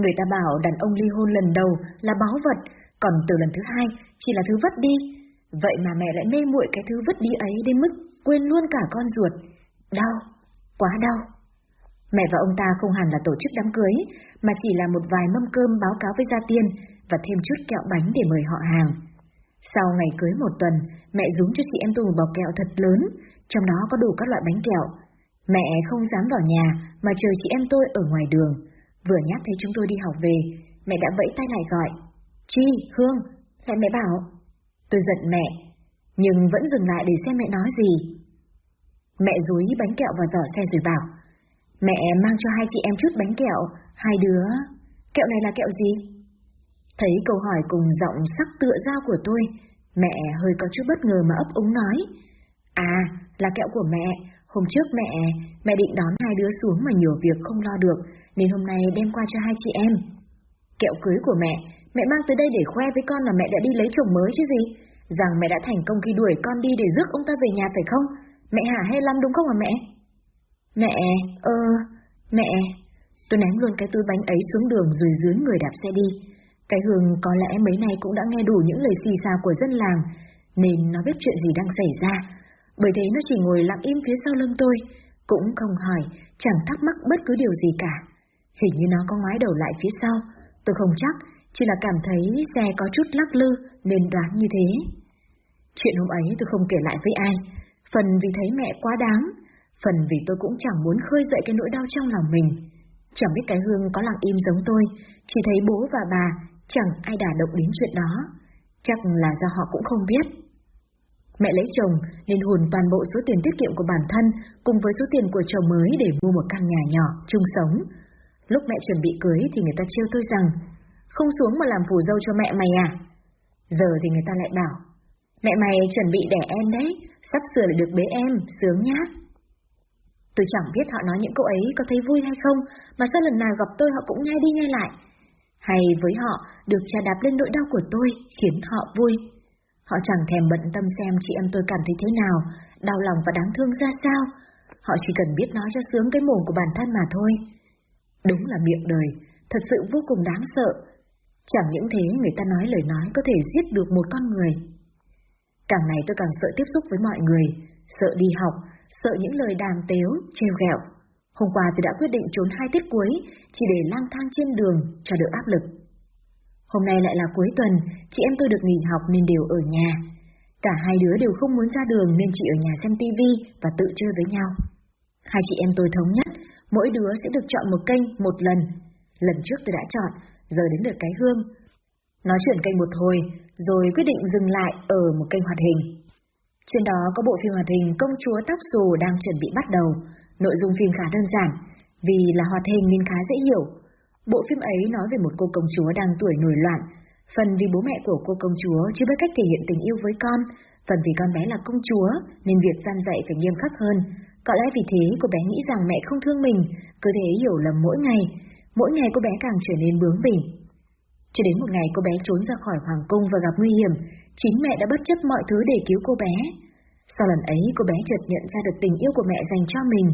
Người ta bảo đàn ông ly hôn lần đầu là báu vật, còn từ lần thứ hai chỉ là thứ vất đi. Vậy mà mẹ lại mê muội cái thứ vứt đi ấy đến mức quên luôn cả con ruột. Đau, quá đau. Mẹ và ông ta không hẳn là tổ chức đám cưới, mà chỉ là một vài mâm cơm báo cáo với gia tiên và thêm chút kẹo bánh để mời họ hàng. Sau ngày cưới một tuần, mẹ dúng cho chị em tôi một bọc kẹo thật lớn, trong đó có đủ các loại bánh kẹo. Mẹ không dám vào nhà mà chờ chị em tôi ở ngoài đường. Vừa nhắc thấy chúng tôi đi học về, mẹ đã vẫy tay lại gọi. Chi, Hương, lại mẹ bảo. Tôi giận mẹ, nhưng vẫn dừng lại để xem mẹ nói gì. Mẹ dúi bánh kẹo vào giỏ xe rồi bảo. Mẹ mang cho hai chị em chút bánh kẹo, hai đứa. Kẹo này là kẹo gì? Thấy câu hỏi cùng giọng sắc tựa dao của tôi, mẹ hơi có chút bất ngờ mà ấp úng nói. À, là kẹo của mẹ, hôm trước mẹ, mẹ định đón hai đứa xuống mà nhiều việc không lo được, nên hôm nay đem qua cho hai chị em. Kẹo cưới của mẹ, mẹ mang tới đây để khoe với con là mẹ đã đi lấy chồng mới chứ gì? Rằng mẹ đã thành công khi đuổi con đi để rước ông ta về nhà phải không? Mẹ hả hay lắm đúng không hả mẹ? Mẹ, ơ, mẹ. Tôi ném luôn cái túi bánh ấy xuống đường rồi dưới người đạp xe đi. Cái Hương có lẽ mấy nay cũng đã nghe đủ những lời xì xào của dân làng, nên nó biết chuyện gì đang xảy ra. Bởi thế nó chỉ ngồi lặng im phía sau lưng tôi, cũng không hỏi, chẳng thắc mắc bất cứ điều gì cả. Hình như nó có ngoái đầu lại phía sau, tôi không chắc, chỉ là cảm thấy xe có chút lắc lư nên đoán như thế. Chuyện hôm ấy tôi không kể lại với ai, phần vì thấy mẹ quá đáng, phần vì tôi cũng chẳng muốn khơi dậy cái nỗi đau trong lòng mình. Chẳng biết cái Hương có lặng im giống tôi, chỉ thấy bố và bà chẳng ai đả động đến chuyện đó. Chắc là do họ cũng không biết. Mẹ lấy chồng nên hùn toàn bộ số tiền tiết kiệm của bản thân cùng với số tiền của chồng mới để mua một căn nhà nhỏ, chung sống. Lúc mẹ chuẩn bị cưới thì người ta trêu tôi rằng không xuống mà làm phù dâu cho mẹ mày à? Giờ thì người ta lại bảo mẹ mày chuẩn bị đẻ em đấy, sắp sửa lại được bế em, sướng nhá. Tôi chẳng biết họ nói những câu ấy có thấy vui hay không, mà sao lần nào gặp tôi họ cũng nhai đi nhai lại. Hay với họ, được trà đạp lên nỗi đau của tôi khiến họ vui. Họ chẳng thèm bận tâm xem chị em tôi cảm thấy thế nào, đau lòng và đáng thương ra sao. Họ chỉ cần biết nói cho sướng cái mồm của bản thân mà thôi. Đúng là miệng đời, thật sự vô cùng đáng sợ. Chẳng những thế người ta nói lời nói có thể giết được một con người. Càng ngày tôi càng sợ tiếp xúc với mọi người, sợ đi học, sợ những lời đàm tếu, trêu ghẹo. Hôm qua tôi đã quyết định trốn hai tiết cuối, chỉ để lang thang trên đường cho đỡ áp lực. Hôm nay lại là cuối tuần, chị em tôi được nghỉ học nên đều ở nhà. Cả hai đứa đều không muốn ra đường nên chị ở nhà xem tivi và tự chơi với nhau. Hai chị em tôi thống nhất, mỗi đứa sẽ được chọn một kênh một lần. Lần trước tôi đã chọn, giờ đến lượt cái hương. Nói chuyển kênh một hồi, rồi quyết định dừng lại ở một kênh hoạt hình. Trên đó có bộ phim hoạt hình Công chúa tóc xù đang chuẩn bị bắt đầu. Nội dung phim khá đơn giản, vì là hoạt hình nên khá dễ hiểu. Bộ phim ấy nói về một cô công chúa đang tuổi nổi loạn, phần vì bố mẹ của cô công chúa chưa biết cách thể hiện tình yêu với con, phần vì con bé là công chúa nên việc gian dạy phải nghiêm khắc hơn. Có lẽ vì thế cô bé nghĩ rằng mẹ không thương mình, cứ thế hiểu lầm mỗi ngày. Mỗi ngày cô bé càng trở nên bướng bỉnh. Cho đến một ngày cô bé trốn ra khỏi hoàng cung và gặp nguy hiểm, chính mẹ đã bất chấp mọi thứ để cứu cô bé. Sau lần ấy cô bé chợt nhận ra được tình yêu của mẹ dành cho mình.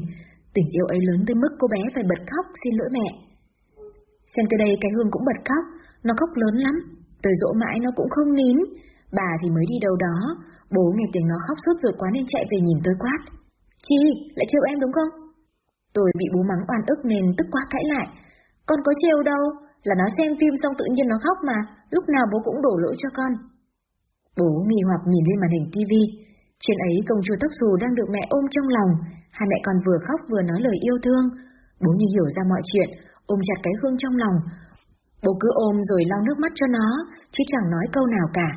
Tình yêu ấy lớn tới mức cô bé phải bật khóc xin lỗi mẹ. Xem tới đây cái Hương cũng bật khóc, nó khóc lớn lắm. Tôi dỗ mãi nó cũng không nín. Bà thì mới đi đâu đó, bố nghe tiếng nó khóc suốt rồi quá nên chạy về nhìn tôi quát. Chi, lại trêu em đúng không? Tôi bị bố mắng oan ức nên tức quá cãi lại. Con có trêu đâu, là nó xem phim xong tự nhiên nó khóc mà, lúc nào bố cũng đổ lỗi cho con. Bố nghi hoặc nhìn lên màn hình tivi, trên ấy công chúa tóc xù đang được mẹ ôm trong lòng, hai mẹ con vừa khóc vừa nói lời yêu thương. Bố như hiểu ra mọi chuyện, ôm chặt cái Hương trong lòng. Bố cứ ôm rồi lau nước mắt cho nó, chứ chẳng nói câu nào cả.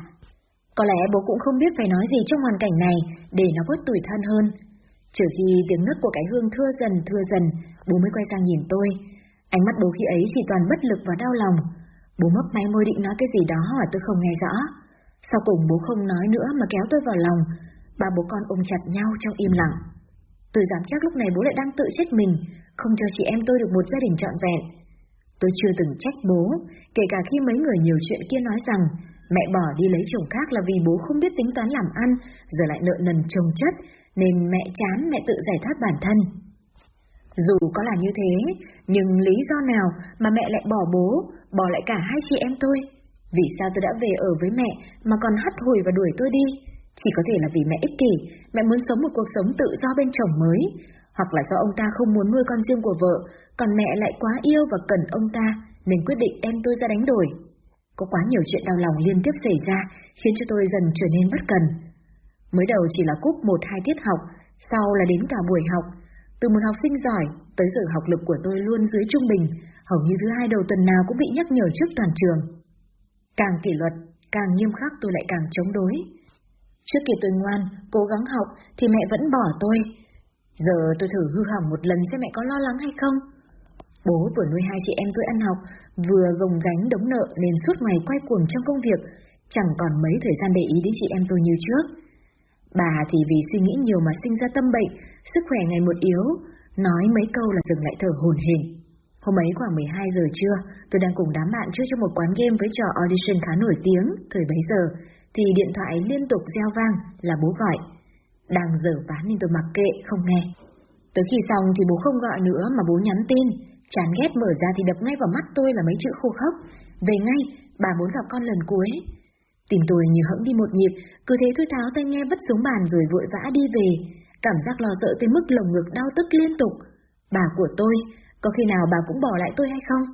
Có lẽ bố cũng không biết phải nói gì trong hoàn cảnh này để nó bớt tủi thân hơn. Trừ khi tiếng nấc của cái Hương thưa dần thưa dần, bố mới quay sang nhìn tôi. Ánh mắt bố khi ấy chỉ toàn bất lực và đau lòng. Bố mấp máy môi định nói cái gì đó mà tôi không nghe rõ. Sau cùng bố không nói nữa mà kéo tôi vào lòng. Ba bố con ôm chặt nhau trong im lặng. Tôi dám chắc lúc này bố lại đang tự trách mình, không cho chị em tôi được một gia đình trọn vẹn. Tôi chưa từng trách bố, kể cả khi mấy người nhiều chuyện kia nói rằng mẹ bỏ đi lấy chồng khác là vì bố không biết tính toán làm ăn, giờ lại nợ nần chồng chất, nên mẹ chán mẹ tự giải thoát bản thân. Dù có là như thế, nhưng lý do nào mà mẹ lại bỏ bố, bỏ lại cả hai chị em tôi? Vì sao tôi đã về ở với mẹ mà còn hắt hồi và đuổi tôi đi? Chỉ có thể là vì mẹ ích kỷ, mẹ muốn sống một cuộc sống tự do bên chồng mới, hoặc là do ông ta không muốn nuôi con riêng của vợ, còn mẹ lại quá yêu và cần ông ta, nên quyết định đem tôi ra đánh đổi. Có quá nhiều chuyện đau lòng liên tiếp xảy ra, khiến cho tôi dần trở nên bất cần. Mới đầu chỉ là cúp một hai tiết học, sau là đến cả buổi học. Từ một học sinh giỏi, tới giờ học lực của tôi luôn dưới trung bình, hầu như thứ hai đầu tuần nào cũng bị nhắc nhở trước toàn trường. Càng kỷ luật, càng nghiêm khắc tôi lại càng chống đối. Trước kia tôi ngoan, cố gắng học, thì mẹ vẫn bỏ tôi. Giờ tôi thử hư hỏng một lần xem mẹ có lo lắng hay không. Bố vừa nuôi hai chị em tôi ăn học, vừa gồng gánh đống nợ nên suốt ngày quay cuồng trong công việc, chẳng còn mấy thời gian để ý đến chị em tôi như trước. Bà thì vì suy nghĩ nhiều mà sinh ra tâm bệnh, sức khỏe ngày một yếu, nói mấy câu là dừng lại thở hồn hển. Hôm ấy khoảng 12 giờ trưa, tôi đang cùng đám bạn chơi trong một quán game với trò audition khá nổi tiếng, thời bấy giờ, thì điện thoại liên tục reo vang là bố gọi. Đang dở ván nên tôi mặc kệ, không nghe. Tới khi xong thì bố không gọi nữa mà bố nhắn tin, chán ghét mở ra thì đập ngay vào mắt tôi là mấy chữ khô khốc. Về ngay, bà muốn gặp con lần cuối. Tình tôi như hẫng đi một nhịp, cứ thế thôi tháo tay nghe vứt xuống bàn rồi vội vã đi về. Cảm giác lo sợ tới mức lồng ngực đau tức liên tục. Bà của tôi, có khi nào bà cũng bỏ lại tôi hay không?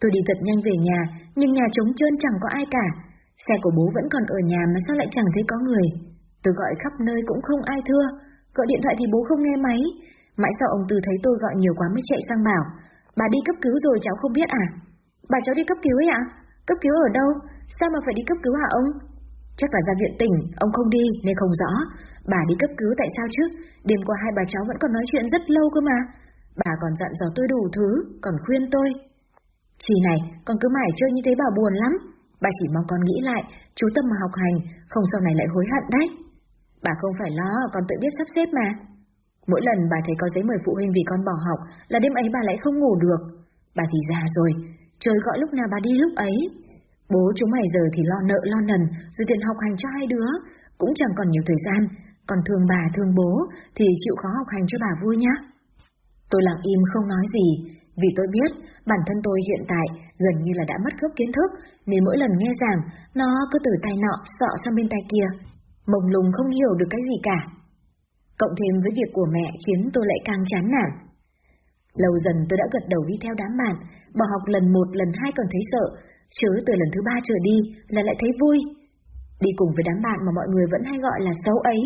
Tôi đi thật nhanh về nhà, nhưng nhà trống trơn chẳng có ai cả. Xe của bố vẫn còn ở nhà mà sao lại chẳng thấy có người. Tôi gọi khắp nơi cũng không ai thưa. Gọi điện thoại thì bố không nghe máy. Mãi sau ông Tư thấy tôi gọi nhiều quá mới chạy sang bảo. Bà đi cấp cứu rồi cháu không biết à? Bà cháu đi cấp cứu ấy ạ? Cấp cứu ở đâu? Sao mà phải đi cấp cứu hả ông? Chắc là ra viện tỉnh, ông không đi nên không rõ. Bà đi cấp cứu tại sao chứ? Đêm qua hai bà cháu vẫn còn nói chuyện rất lâu cơ mà. Bà còn dặn dò tôi đủ thứ, còn khuyên tôi. Chị này, con cứ mãi chơi như thế bà buồn lắm. Bà chỉ mong con nghĩ lại, chú tâm mà học hành, không sau này lại hối hận đấy. Bà không phải lo, con tự biết sắp xếp mà. Mỗi lần bà thấy có giấy mời phụ huynh vì con bỏ học là đêm ấy bà lại không ngủ được. Bà thì già rồi, trời gọi lúc nào bà đi lúc ấy. Bố chúng mày giờ thì lo nợ lo nần, rồi tiền học hành cho hai đứa, cũng chẳng còn nhiều thời gian, còn thương bà thương bố thì chịu khó học hành cho bà vui nhá. Tôi lặng im không nói gì, vì tôi biết bản thân tôi hiện tại gần như là đã mất gốc kiến thức, nên mỗi lần nghe giảng, nó cứ từ tay nọ sọ sang bên tay kia, mông lung không hiểu được cái gì cả. Cộng thêm với việc của mẹ khiến tôi lại càng chán nản. Lâu dần tôi đã gật đầu đi theo đám bạn, bỏ học lần một lần hai còn thấy sợ, chứ từ lần thứ ba trở đi là lại thấy vui. Đi cùng với đám bạn mà mọi người vẫn hay gọi là xấu ấy,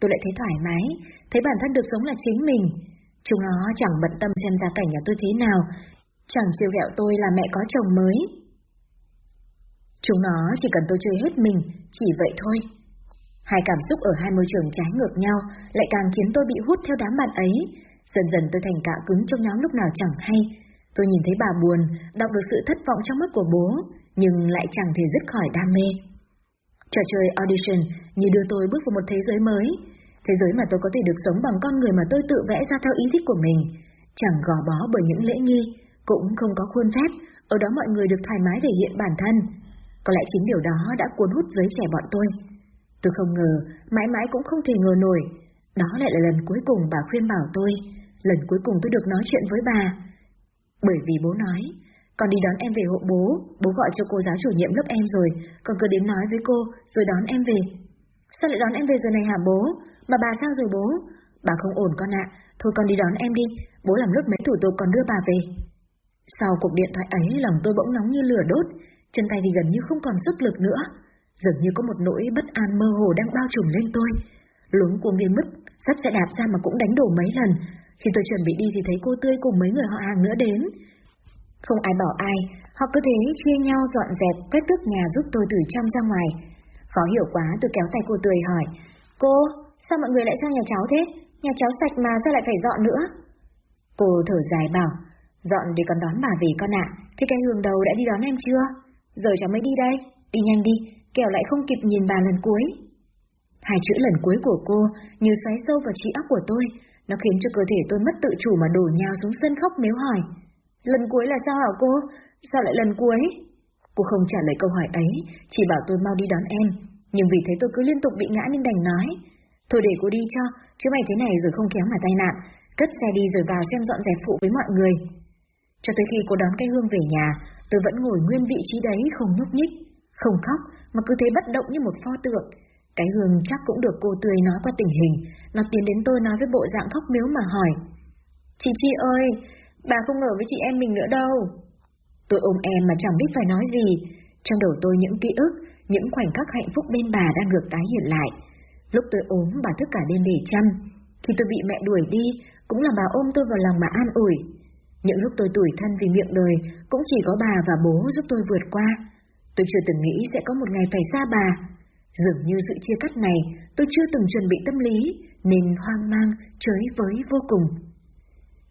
tôi lại thấy thoải mái, thấy bản thân được sống là chính mình. Chúng nó chẳng bận tâm xem gia cảnh nhà tôi thế nào, chẳng chịu ghẹo tôi là mẹ có chồng mới. Chúng nó chỉ cần tôi chơi hết mình, chỉ vậy thôi. Hai cảm xúc ở hai môi trường trái ngược nhau lại càng khiến tôi bị hút theo đám bạn ấy. Dần dần tôi thành cạ cứng trong nhóm lúc nào chẳng hay. Tôi nhìn thấy bà buồn, đọc được sự thất vọng trong mắt của bố, nhưng lại chẳng thể dứt khỏi đam mê. Trò chơi audition như đưa tôi bước vào một thế giới mới. Thế giới mà tôi có thể được sống bằng con người mà tôi tự vẽ ra theo ý thích của mình. Chẳng gò bó bởi những lễ nghi, cũng không có khuôn phép, ở đó mọi người được thoải mái thể hiện bản thân. Có lẽ chính điều đó đã cuốn hút giới trẻ bọn tôi. Tôi không ngờ, mãi mãi cũng không thể ngờ nổi. Đó lại là lần cuối cùng bà khuyên bảo tôi, lần cuối cùng tôi được nói chuyện với bà. Bởi vì bố nói, con đi đón em về hộ bố, bố gọi cho cô giáo chủ nhiệm lớp em rồi, con cứ đến nói với cô, rồi đón em về. Sao lại đón em về giờ này hả bố? Mà bà sao rồi bố? Bà không ổn con ạ, thôi con đi đón em đi, bố làm lúc mấy thủ tục còn đưa bà về. Sau cuộc điện thoại ấy lòng tôi bỗng nóng như lửa đốt, chân tay thì gần như không còn sức lực nữa. Dường như có một nỗi bất an mơ hồ đang bao trùm lên tôi. Luống cuồng đến mức sắp sẽ đạp ra mà cũng đánh đổ mấy lần, Khi tôi chuẩn bị đi thì thấy cô Tươi cùng mấy người họ hàng nữa đến. Không ai bảo ai, họ cứ thế chia nhau dọn dẹp, quét tước nhà giúp tôi từ trong ra ngoài. Khó hiểu quá tôi kéo tay cô Tươi hỏi, Cô, sao mọi người lại sang nhà cháu thế? Nhà cháu sạch mà sao lại phải dọn nữa? Cô thở dài bảo, dọn để còn đón bà về con ạ, thế cái hương đầu đã đi đón em chưa? Giờ cháu mới đi đây, đi nhanh đi, kẻo lại không kịp nhìn bà lần cuối. Hai chữ lần cuối của cô như xoáy sâu vào trí óc của tôi, nó khiến cho cơ thể tôi mất tự chủ mà đổ nhào xuống sân khóc nếu hỏi. Lần cuối là sao hả cô? Sao lại lần cuối? Cô không trả lời câu hỏi ấy, chỉ bảo tôi mau đi đón em, nhưng vì thế tôi cứ liên tục bị ngã nên đành nói. Thôi để cô đi cho, chứ mày thế này rồi không kéo mà tai nạn, cất xe đi rồi vào xem dọn dẹp phụ với mọi người. Cho tới khi cô đón cây hương về nhà, tôi vẫn ngồi nguyên vị trí đấy không nhúc nhích, không khóc, mà cứ thế bất động như một pho tượng. Cái hương chắc cũng được cô tươi nói qua tình hình, nó tiến đến tôi nói với bộ dạng khóc miếu mà hỏi. Chị Chi ơi, bà không ở với chị em mình nữa đâu. Tôi ôm em mà chẳng biết phải nói gì. Trong đầu tôi những ký ức, những khoảnh khắc hạnh phúc bên bà đang được tái hiện lại. Lúc tôi ốm bà thức cả đêm để chăm. Khi tôi bị mẹ đuổi đi, cũng là bà ôm tôi vào lòng mà an ủi. Những lúc tôi tủi thân vì miệng đời, cũng chỉ có bà và bố giúp tôi vượt qua. Tôi chưa từng nghĩ sẽ có một ngày phải xa bà. Dường như sự chia cắt này, tôi chưa từng chuẩn bị tâm lý, nên hoang mang, chới với vô cùng.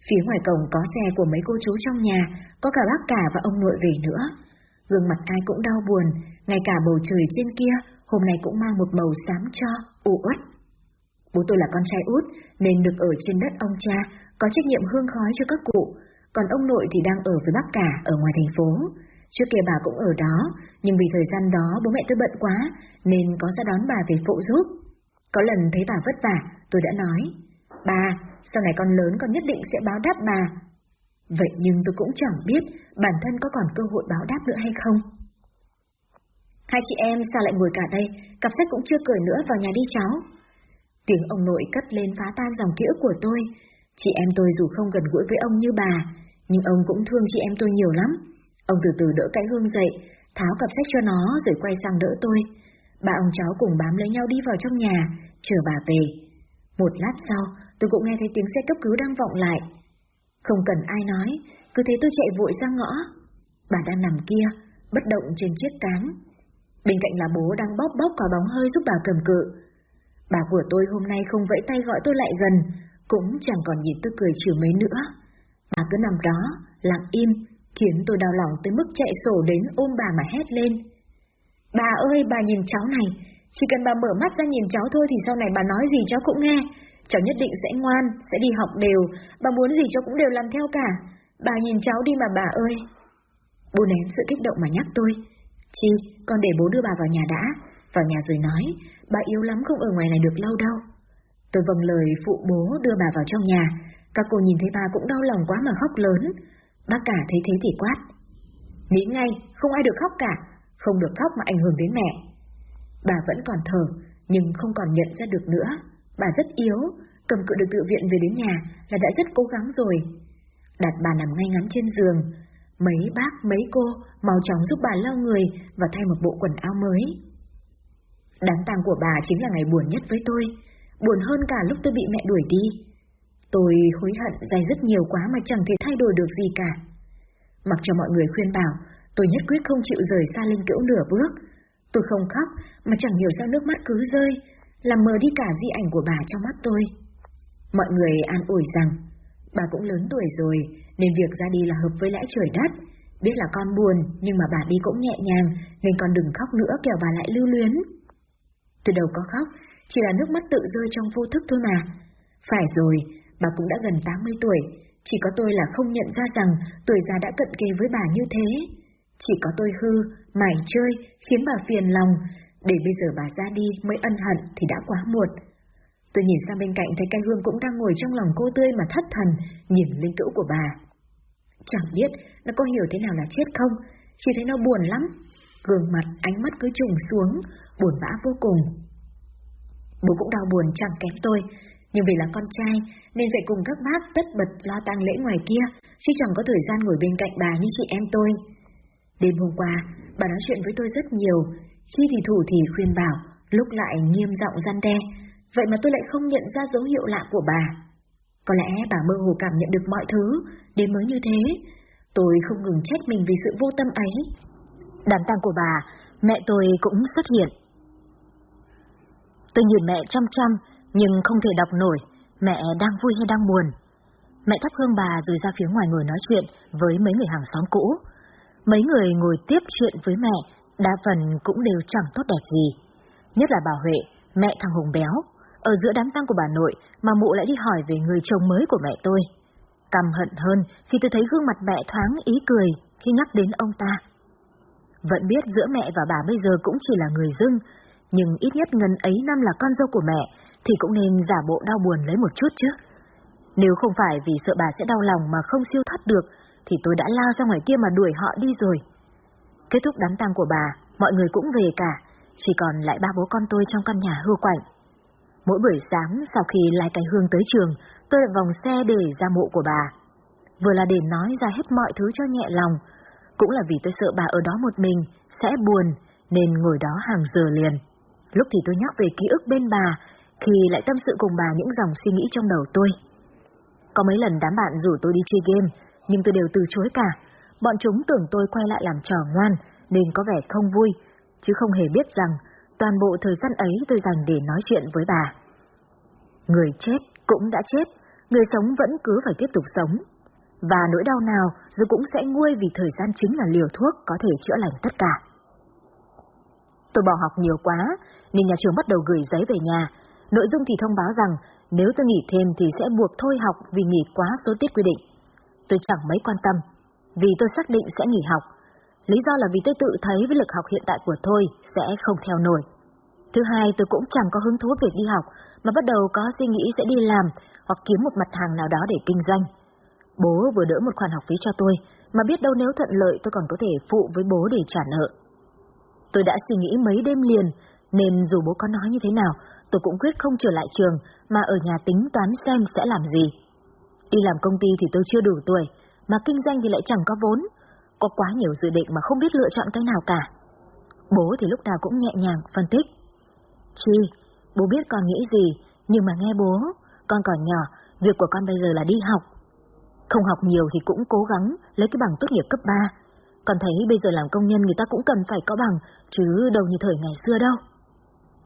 Phía ngoài cổng có xe của mấy cô chú trong nhà, có cả bác cả và ông nội về nữa. Gương mặt ai cũng đau buồn, ngay cả bầu trời trên kia hôm nay cũng mang một màu xám cho, u uất. Bố tôi là con trai út nên được ở trên đất ông cha, có trách nhiệm hương khói cho các cụ, còn ông nội thì đang ở với bác cả ở ngoài thành phố. Trước kia bà cũng ở đó, nhưng vì thời gian đó bố mẹ tôi bận quá, nên có ra đón bà về phụ giúp. Có lần thấy bà vất vả, tôi đã nói, bà, sau này con lớn con nhất định sẽ báo đáp bà. Vậy nhưng tôi cũng chẳng biết bản thân có còn cơ hội báo đáp nữa hay không. Hai chị em sao lại ngồi cả đây, cặp sách cũng chưa cởi nữa vào nhà đi cháu. Tiếng ông nội cất lên phá tan dòng ký ức của tôi. Chị em tôi dù không gần gũi với ông như bà, nhưng ông cũng thương chị em tôi nhiều lắm. Ông từ từ đỡ cái hương dậy, tháo cặp sách cho nó rồi quay sang đỡ tôi. Ba ông cháu cùng bám lấy nhau đi vào trong nhà, chờ bà về. Một lát sau, tôi cũng nghe thấy tiếng xe cấp cứu đang vọng lại. Không cần ai nói, cứ thế tôi chạy vội ra ngõ. Bà đang nằm kia, bất động trên chiếc cáng. Bên cạnh là bố đang bóp bóp quả bóng hơi giúp bà cầm cự. Bà của tôi hôm nay không vẫy tay gọi tôi lại gần, cũng chẳng còn nhìn tôi cười chiều mấy nữa. Bà cứ nằm đó, lặng im, khiến tôi đau lòng tới mức chạy sổ đến ôm bà mà hét lên. Bà ơi, bà nhìn cháu này, chỉ cần bà mở mắt ra nhìn cháu thôi thì sau này bà nói gì cháu cũng nghe. Cháu nhất định sẽ ngoan, sẽ đi học đều, bà muốn gì cháu cũng đều làm theo cả. Bà nhìn cháu đi mà bà ơi. Bố nén sự kích động mà nhắc tôi. Chi, con để bố đưa bà vào nhà đã. Vào nhà rồi nói, bà yếu lắm không ở ngoài này được lâu đâu. Tôi vâng lời phụ bố đưa bà vào trong nhà. Các cô nhìn thấy bà cũng đau lòng quá mà khóc lớn. Bác cả thấy thế thì quát. Nghĩ ngay, không ai được khóc cả, không được khóc mà ảnh hưởng đến mẹ. Bà vẫn còn thở, nhưng không còn nhận ra được nữa. Bà rất yếu, cầm cự được tự viện về đến nhà là đã rất cố gắng rồi. Đặt bà nằm ngay ngắn trên giường, mấy bác, mấy cô mau chóng giúp bà lau người và thay một bộ quần áo mới. Đám tang của bà chính là ngày buồn nhất với tôi, buồn hơn cả lúc tôi bị mẹ đuổi đi. Tôi hối hận dài rất nhiều quá mà chẳng thể thay đổi được gì cả. Mặc cho mọi người khuyên bảo, tôi nhất quyết không chịu rời xa Linh Cữu nửa bước. Tôi không khóc, mà chẳng hiểu sao nước mắt cứ rơi, làm mờ đi cả di ảnh của bà trong mắt tôi. Mọi người an ủi rằng, bà cũng lớn tuổi rồi, nên việc ra đi là hợp với lẽ trời đất. Biết là con buồn, nhưng mà bà đi cũng nhẹ nhàng, nên con đừng khóc nữa kẻo bà lại lưu luyến. Từ đầu có khóc, chỉ là nước mắt tự rơi trong vô thức thôi mà. Phải rồi, bà cũng đã gần 80 tuổi, chỉ có tôi là không nhận ra rằng tuổi già đã cận kề với bà như thế. Chỉ có tôi hư, mải chơi, khiến bà phiền lòng, để bây giờ bà ra đi mới ân hận thì đã quá muộn. Tôi nhìn sang bên cạnh thấy cây hương cũng đang ngồi trong lòng cô tươi mà thất thần, nhìn linh cữu của bà. Chẳng biết nó có hiểu thế nào là chết không, chỉ thấy nó buồn lắm. Gương mặt, ánh mắt cứ trùng xuống, buồn bã vô cùng. Bố cũng đau buồn chẳng kém tôi, nhưng vì là con trai nên phải cùng các bác tất bật lo tang lễ ngoài kia, chứ chẳng có thời gian ngồi bên cạnh bà như chị em tôi. Đêm hôm qua, bà nói chuyện với tôi rất nhiều, khi thì thủ thì khuyên bảo, lúc lại nghiêm giọng gian đe, vậy mà tôi lại không nhận ra dấu hiệu lạ của bà. Có lẽ bà mơ hồ cảm nhận được mọi thứ, đến mới như thế. Tôi không ngừng trách mình vì sự vô tâm ấy. Đám tang của bà, mẹ tôi cũng xuất hiện. Tôi nhìn mẹ chăm chăm, nhưng không thể đọc nổi, mẹ đang vui hay đang buồn. Mẹ thắp hương bà rồi ra phía ngoài ngồi nói chuyện với mấy người hàng xóm cũ. Mấy người ngồi tiếp chuyện với mẹ, đa phần cũng đều chẳng tốt đẹp gì. Nhất là bà Huệ, mẹ thằng Hùng béo. Ở giữa đám tang của bà nội mà mụ lại đi hỏi về người chồng mới của mẹ tôi. Căm hận hơn khi tôi thấy gương mặt mẹ thoáng ý cười khi nhắc đến ông ta. Vẫn biết giữa mẹ và bà bây giờ cũng chỉ là người dưng, nhưng ít nhất ngần ấy năm là con dâu của mẹ thì cũng nên giả bộ đau buồn lấy một chút chứ. Nếu không phải vì sợ bà sẽ đau lòng mà không siêu thoát được, thì tôi đã lao ra ngoài kia mà đuổi họ đi rồi. Kết thúc đám tang của bà, mọi người cũng về cả, chỉ còn lại ba bố con tôi trong căn nhà hưu quạnh. Mỗi buổi sáng sau khi lái cái hương tới trường, tôi lại vòng xe để ra mộ của bà. Vừa là để nói ra hết mọi thứ cho nhẹ lòng, cũng là vì tôi sợ bà ở đó một mình, sẽ buồn, nên ngồi đó hàng giờ liền. Lúc thì tôi nhắc về ký ức bên bà, thì lại tâm sự cùng bà những dòng suy nghĩ trong đầu tôi. Có mấy lần đám bạn rủ tôi đi chơi game, nhưng tôi đều từ chối cả. Bọn chúng tưởng tôi quay lại làm trò ngoan, nên có vẻ không vui, chứ không hề biết rằng toàn bộ thời gian ấy tôi dành để nói chuyện với bà. Người chết cũng đã chết, người sống vẫn cứ phải tiếp tục sống. Và nỗi đau nào rồi cũng sẽ nguôi vì thời gian chính là liều thuốc có thể chữa lành tất cả. Tôi bỏ học nhiều quá, nên nhà trường bắt đầu gửi giấy về nhà. Nội dung thì thông báo rằng nếu tôi nghỉ thêm thì sẽ buộc thôi học vì nghỉ quá số tiết quy định. Tôi chẳng mấy quan tâm, vì tôi xác định sẽ nghỉ học. Lý do là vì tôi tự thấy với lực học hiện tại của tôi sẽ không theo nổi. Thứ hai, tôi cũng chẳng có hứng thú việc đi học, mà bắt đầu có suy nghĩ sẽ đi làm hoặc kiếm một mặt hàng nào đó để kinh doanh. Bố vừa đỡ một khoản học phí cho tôi, mà biết đâu nếu thuận lợi tôi còn có thể phụ với bố để trả nợ. Tôi đã suy nghĩ mấy đêm liền, nên dù bố có nói như thế nào, tôi cũng quyết không trở lại trường, mà ở nhà tính toán xem sẽ làm gì. Đi làm công ty thì tôi chưa đủ tuổi, mà kinh doanh thì lại chẳng có vốn. Có quá nhiều dự định mà không biết lựa chọn cái nào cả. Bố thì lúc nào cũng nhẹ nhàng, phân tích. Chi, bố biết con nghĩ gì, nhưng mà nghe bố, con còn nhỏ, việc của con bây giờ là đi học. Không học nhiều thì cũng cố gắng lấy cái bằng tốt nghiệp cấp 3. Con thấy bây giờ làm công nhân người ta cũng cần phải có bằng, chứ đâu như thời ngày xưa đâu.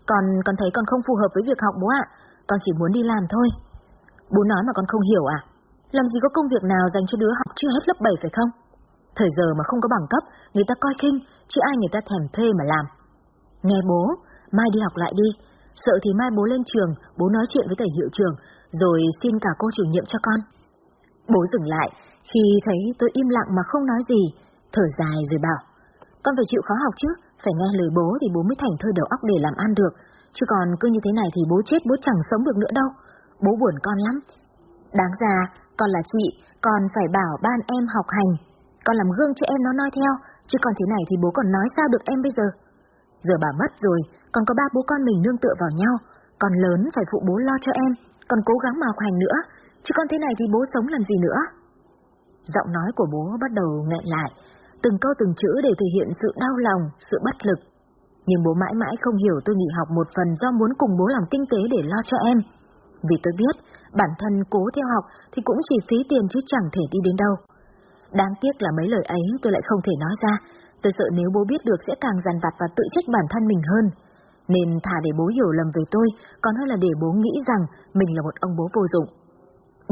Con, con thấy con không phù hợp với việc học bố ạ, con chỉ muốn đi làm thôi. Bố nói mà con không hiểu à? Làm gì có công việc nào dành cho đứa học chưa hết lớp 7 phải không? Thời giờ mà không có bằng cấp, người ta coi khinh, chứ ai người ta thèm thuê mà làm. Nghe bố, mai đi học lại đi. Sợ thì mai bố lên trường, bố nói chuyện với thầy hiệu trường, rồi xin cả cô chủ nhiệm cho con. Bố dừng lại, khi thấy tôi im lặng mà không nói gì, thở dài rồi bảo. Con phải chịu khó học chứ, phải nghe lời bố thì bố mới thành thơi đầu óc để làm ăn được, chứ còn cứ như thế này thì bố chết bố chẳng sống được nữa đâu. Bố buồn con lắm. Đáng ra, con là chị, con phải bảo ban em học hành. Con làm gương cho em nó noi theo, chứ còn thế này thì bố còn nói sao được em bây giờ. Giờ bà mất rồi, còn có ba bố con mình nương tựa vào nhau, còn lớn phải phụ bố lo cho em, còn cố gắng mà học hành nữa, chứ còn thế này thì bố sống làm gì nữa. Giọng nói của bố bắt đầu nghẹn lại, từng câu từng chữ để thể hiện sự đau lòng, sự bất lực. Nhưng bố mãi mãi không hiểu tôi nghỉ học một phần do muốn cùng bố làm kinh tế để lo cho em. Vì tôi biết, bản thân cố theo học thì cũng chỉ phí tiền chứ chẳng thể đi đến đâu. Đáng tiếc là mấy lời ấy tôi lại không thể nói ra, tôi sợ nếu bố biết được sẽ càng dằn vặt và tự trách bản thân mình hơn. Nên thả để bố hiểu lầm về tôi, còn hơn là để bố nghĩ rằng mình là một ông bố vô dụng.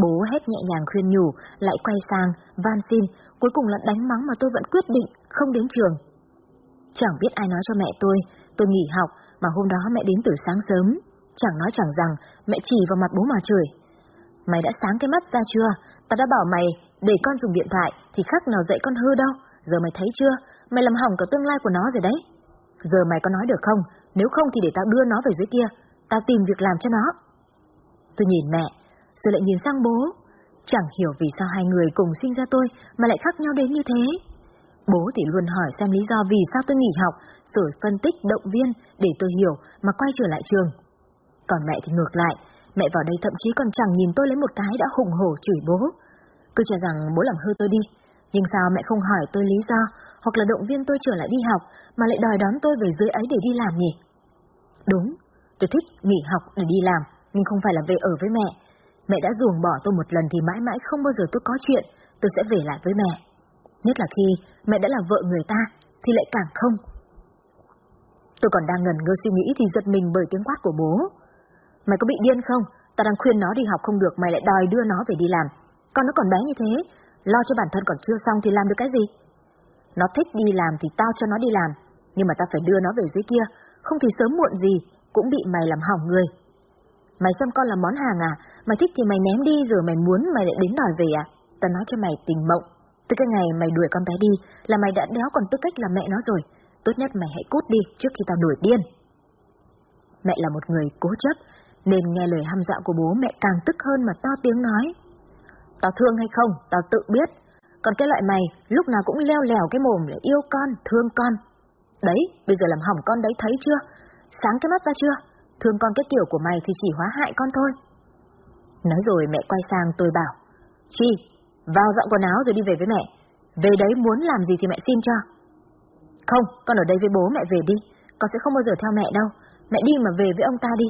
Bố hét nhẹ nhàng khuyên nhủ, lại quay sang, van xin, cuối cùng là đánh mắng mà tôi vẫn quyết định không đến trường. Chẳng biết ai nói cho mẹ tôi, tôi nghỉ học mà hôm đó mẹ đến từ sáng sớm. Chẳng nói chẳng rằng, mẹ chỉ vào mặt bố mà chửi. Mày đã sáng cái mắt ra chưa? Ta đã bảo mày, để con dùng điện thoại thì khác nào dạy con hư đâu. Giờ mày thấy chưa? Mày làm hỏng cả tương lai của nó rồi đấy. Giờ mày có nói được không? Nếu không thì để tao đưa nó về dưới kia. Tao tìm việc làm cho nó. Tôi nhìn mẹ, rồi lại nhìn sang bố. Chẳng hiểu vì sao hai người cùng sinh ra tôi mà lại khác nhau đến như thế. Bố thì luôn hỏi xem lý do vì sao tôi nghỉ học, rồi phân tích, động viên để tôi hiểu mà quay trở lại trường. Còn mẹ thì ngược lại, mẹ vào đây thậm chí còn chẳng nhìn tôi lấy một cái đã hùng hổ chửi bố. Cứ cho rằng bố làm hư tôi đi, nhưng sao mẹ không hỏi tôi lý do, hoặc là động viên tôi trở lại đi học, mà lại đòi đón tôi về dưới ấy để đi làm nhỉ? Đúng, tôi thích nghỉ học để đi làm, nhưng không phải là về ở với mẹ. Mẹ đã ruồng bỏ tôi một lần thì mãi mãi không bao giờ tôi có chuyện, tôi sẽ về lại với mẹ. Nhất là khi mẹ đã là vợ người ta, thì lại càng không. Tôi còn đang ngẩn ngơ suy nghĩ thì giật mình bởi tiếng quát của bố. Mày có bị điên không? Ta đang khuyên nó đi học không được, mày lại đòi đưa nó về đi làm. Con nó còn bé như thế, lo cho bản thân còn chưa xong thì làm được cái gì? Nó thích đi làm thì tao cho nó đi làm, nhưng mà tao phải đưa nó về dưới kia, không thì sớm muộn gì cũng bị mày làm hỏng người. Mày xem con là món hàng à, mày thích thì mày ném đi rồi mày muốn mày lại đến đòi về à? Tao nói cho mày tình mộng, từ cái ngày mày đuổi con bé đi là mày đã đéo còn tư cách làm mẹ nó rồi, tốt nhất mày hãy cút đi trước khi tao đuổi điên. Mẹ là một người cố chấp, nên nghe lời hăm dọa của bố mẹ càng tức hơn mà to tiếng nói. Tao thương hay không, tao tự biết. Còn cái loại mày, lúc nào cũng leo lèo cái mồm để yêu con, thương con. Đấy, bây giờ làm hỏng con đấy thấy chưa? Sáng cái mắt ra chưa? Thương con cái kiểu của mày thì chỉ hóa hại con thôi. Nói rồi mẹ quay sang tôi bảo. Chi, vào dọn quần áo rồi đi về với mẹ. Về đấy muốn làm gì thì mẹ xin cho. Không, con ở đây với bố mẹ về đi. Con sẽ không bao giờ theo mẹ đâu. Mẹ đi mà về với ông ta đi.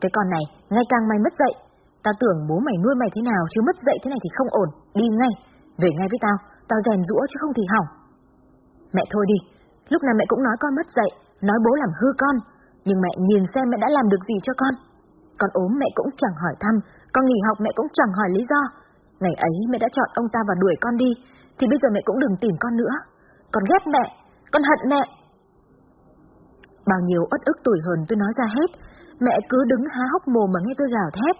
Cái con này, ngày càng mày mất dậy. Tao tưởng bố mày nuôi mày thế nào chứ mất dậy thế này thì không ổn. Đi ngay, về ngay với tao. Tao rèn rũa chứ không thì hỏng. Mẹ thôi đi, lúc nào mẹ cũng nói con mất dậy, nói bố làm hư con. Nhưng mẹ nhìn xem mẹ đã làm được gì cho con. Con ốm mẹ cũng chẳng hỏi thăm, con nghỉ học mẹ cũng chẳng hỏi lý do. Ngày ấy mẹ đã chọn ông ta và đuổi con đi, thì bây giờ mẹ cũng đừng tìm con nữa. Con ghét mẹ, con hận mẹ. Bao nhiêu uất ức tủi hờn tôi nói ra hết, mẹ cứ đứng há hốc mồm mà nghe tôi gào thét.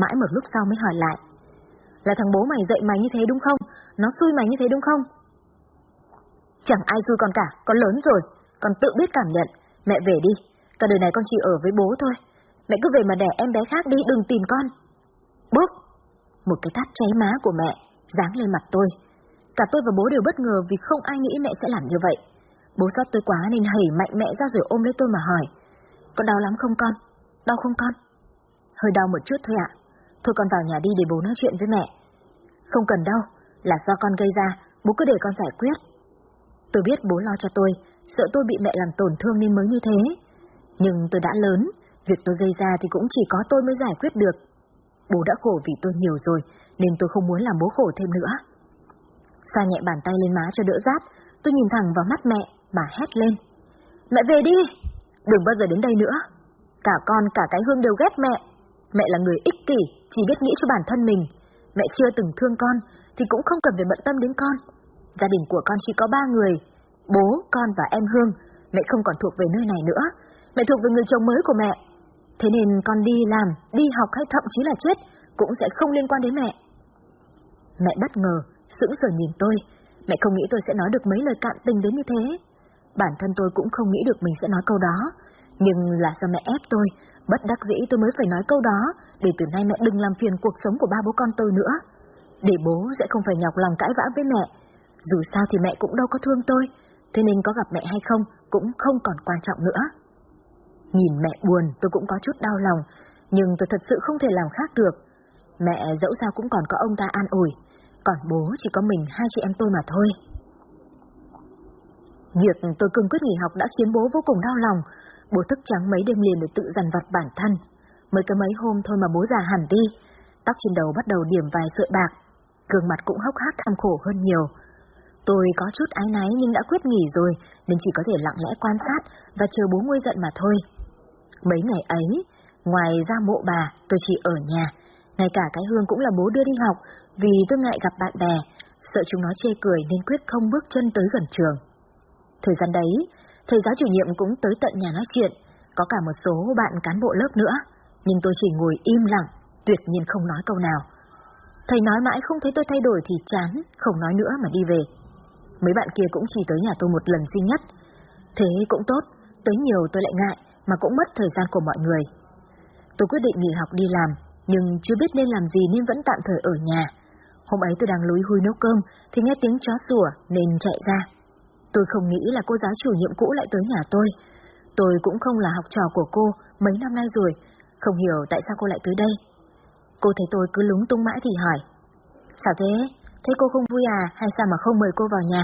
Mãi một lúc sau mới hỏi lại. Là thằng bố mày dạy mày như thế đúng không? Nó xui mày như thế đúng không? Chẳng ai xui con cả, con lớn rồi, con tự biết cảm nhận. Mẹ về đi, cả đời này con chỉ ở với bố thôi. Mẹ cứ về mà đẻ em bé khác đi, đừng tìm con. Bốp! Một cái tát cháy má của mẹ, giáng lên mặt tôi. Cả tôi và bố đều bất ngờ vì không ai nghĩ mẹ sẽ làm như vậy. Bố xót tôi quá nên hẩy mạnh mẹ ra rồi ôm lấy tôi mà hỏi. Có đau lắm không con? Đau không con? Hơi đau một chút thôi ạ. Thôi con vào nhà đi để bố nói chuyện với mẹ. Không cần đâu, là do con gây ra, bố cứ để con giải quyết. Tôi biết bố lo cho tôi, sợ tôi bị mẹ làm tổn thương nên mới như thế. Nhưng tôi đã lớn, việc tôi gây ra thì cũng chỉ có tôi mới giải quyết được. Bố đã khổ vì tôi nhiều rồi, nên tôi không muốn làm bố khổ thêm nữa. Xoa nhẹ bàn tay lên má cho đỡ rát, tôi nhìn thẳng vào mắt mẹ mà hét lên. Mẹ về đi! Đừng bao giờ đến đây nữa. Cả con cả cái hương đều ghét mẹ. Mẹ là người ích kỷ, chỉ biết nghĩ cho bản thân mình. Mẹ chưa từng thương con, thì cũng không cần phải bận tâm đến con. Gia đình của con chỉ có ba người, bố, con và em Hương. Mẹ không còn thuộc về nơi này nữa. Mẹ thuộc về người chồng mới của mẹ. Thế nên con đi làm, đi học hay thậm chí là chết, cũng sẽ không liên quan đến mẹ. Mẹ bất ngờ, sững sờ nhìn tôi. Mẹ không nghĩ tôi sẽ nói được mấy lời cạn tình đến như thế. Bản thân tôi cũng không nghĩ được mình sẽ nói câu đó. Nhưng là do mẹ ép tôi, bất đắc dĩ tôi mới phải nói câu đó, để từ nay mẹ đừng làm phiền cuộc sống của ba bố con tôi nữa. Để bố sẽ không phải nhọc lòng cãi vã với mẹ. Dù sao thì mẹ cũng đâu có thương tôi, thế nên có gặp mẹ hay không cũng không còn quan trọng nữa. Nhìn mẹ buồn tôi cũng có chút đau lòng, nhưng tôi thật sự không thể làm khác được. Mẹ dẫu sao cũng còn có ông ta an ủi, còn bố chỉ có mình hai chị em tôi mà thôi. Việc tôi cương quyết nghỉ học đã khiến bố vô cùng đau lòng. Bố thức trắng mấy đêm liền để tự dằn vặt bản thân. Mới có mấy hôm thôi mà bố già hẳn đi. Tóc trên đầu bắt đầu điểm vài sợi bạc. Gương mặt cũng hốc hác tham khổ hơn nhiều. Tôi có chút ái náy nhưng đã quyết nghỉ rồi, nên chỉ có thể lặng lẽ quan sát và chờ bố nguôi giận mà thôi. Mấy ngày ấy, ngoài ra mộ bà, tôi chỉ ở nhà. Ngay cả cái hương cũng là bố đưa đi học, vì tôi ngại gặp bạn bè, sợ chúng nó chê cười nên quyết không bước chân tới gần trường. Thời gian đấy, thầy giáo chủ nhiệm cũng tới tận nhà nói chuyện, có cả một số bạn cán bộ lớp nữa, nhưng tôi chỉ ngồi im lặng, tuyệt nhiên không nói câu nào. Thầy nói mãi không thấy tôi thay đổi thì chán, không nói nữa mà đi về. Mấy bạn kia cũng chỉ tới nhà tôi một lần duy nhất. Thế cũng tốt, tới nhiều tôi lại ngại, mà cũng mất thời gian của mọi người. Tôi quyết định nghỉ học đi làm, nhưng chưa biết nên làm gì nên vẫn tạm thời ở nhà. Hôm ấy tôi đang lúi hui nấu cơm, thì nghe tiếng chó sủa nên chạy ra. Tôi không nghĩ là cô giáo chủ nhiệm cũ lại tới nhà tôi. Tôi cũng không là học trò của cô mấy năm nay rồi, không hiểu tại sao cô lại tới đây. Cô thấy tôi cứ lúng tung mãi thì hỏi. Sao thế? Thế cô không vui à, hay sao mà không mời cô vào nhà?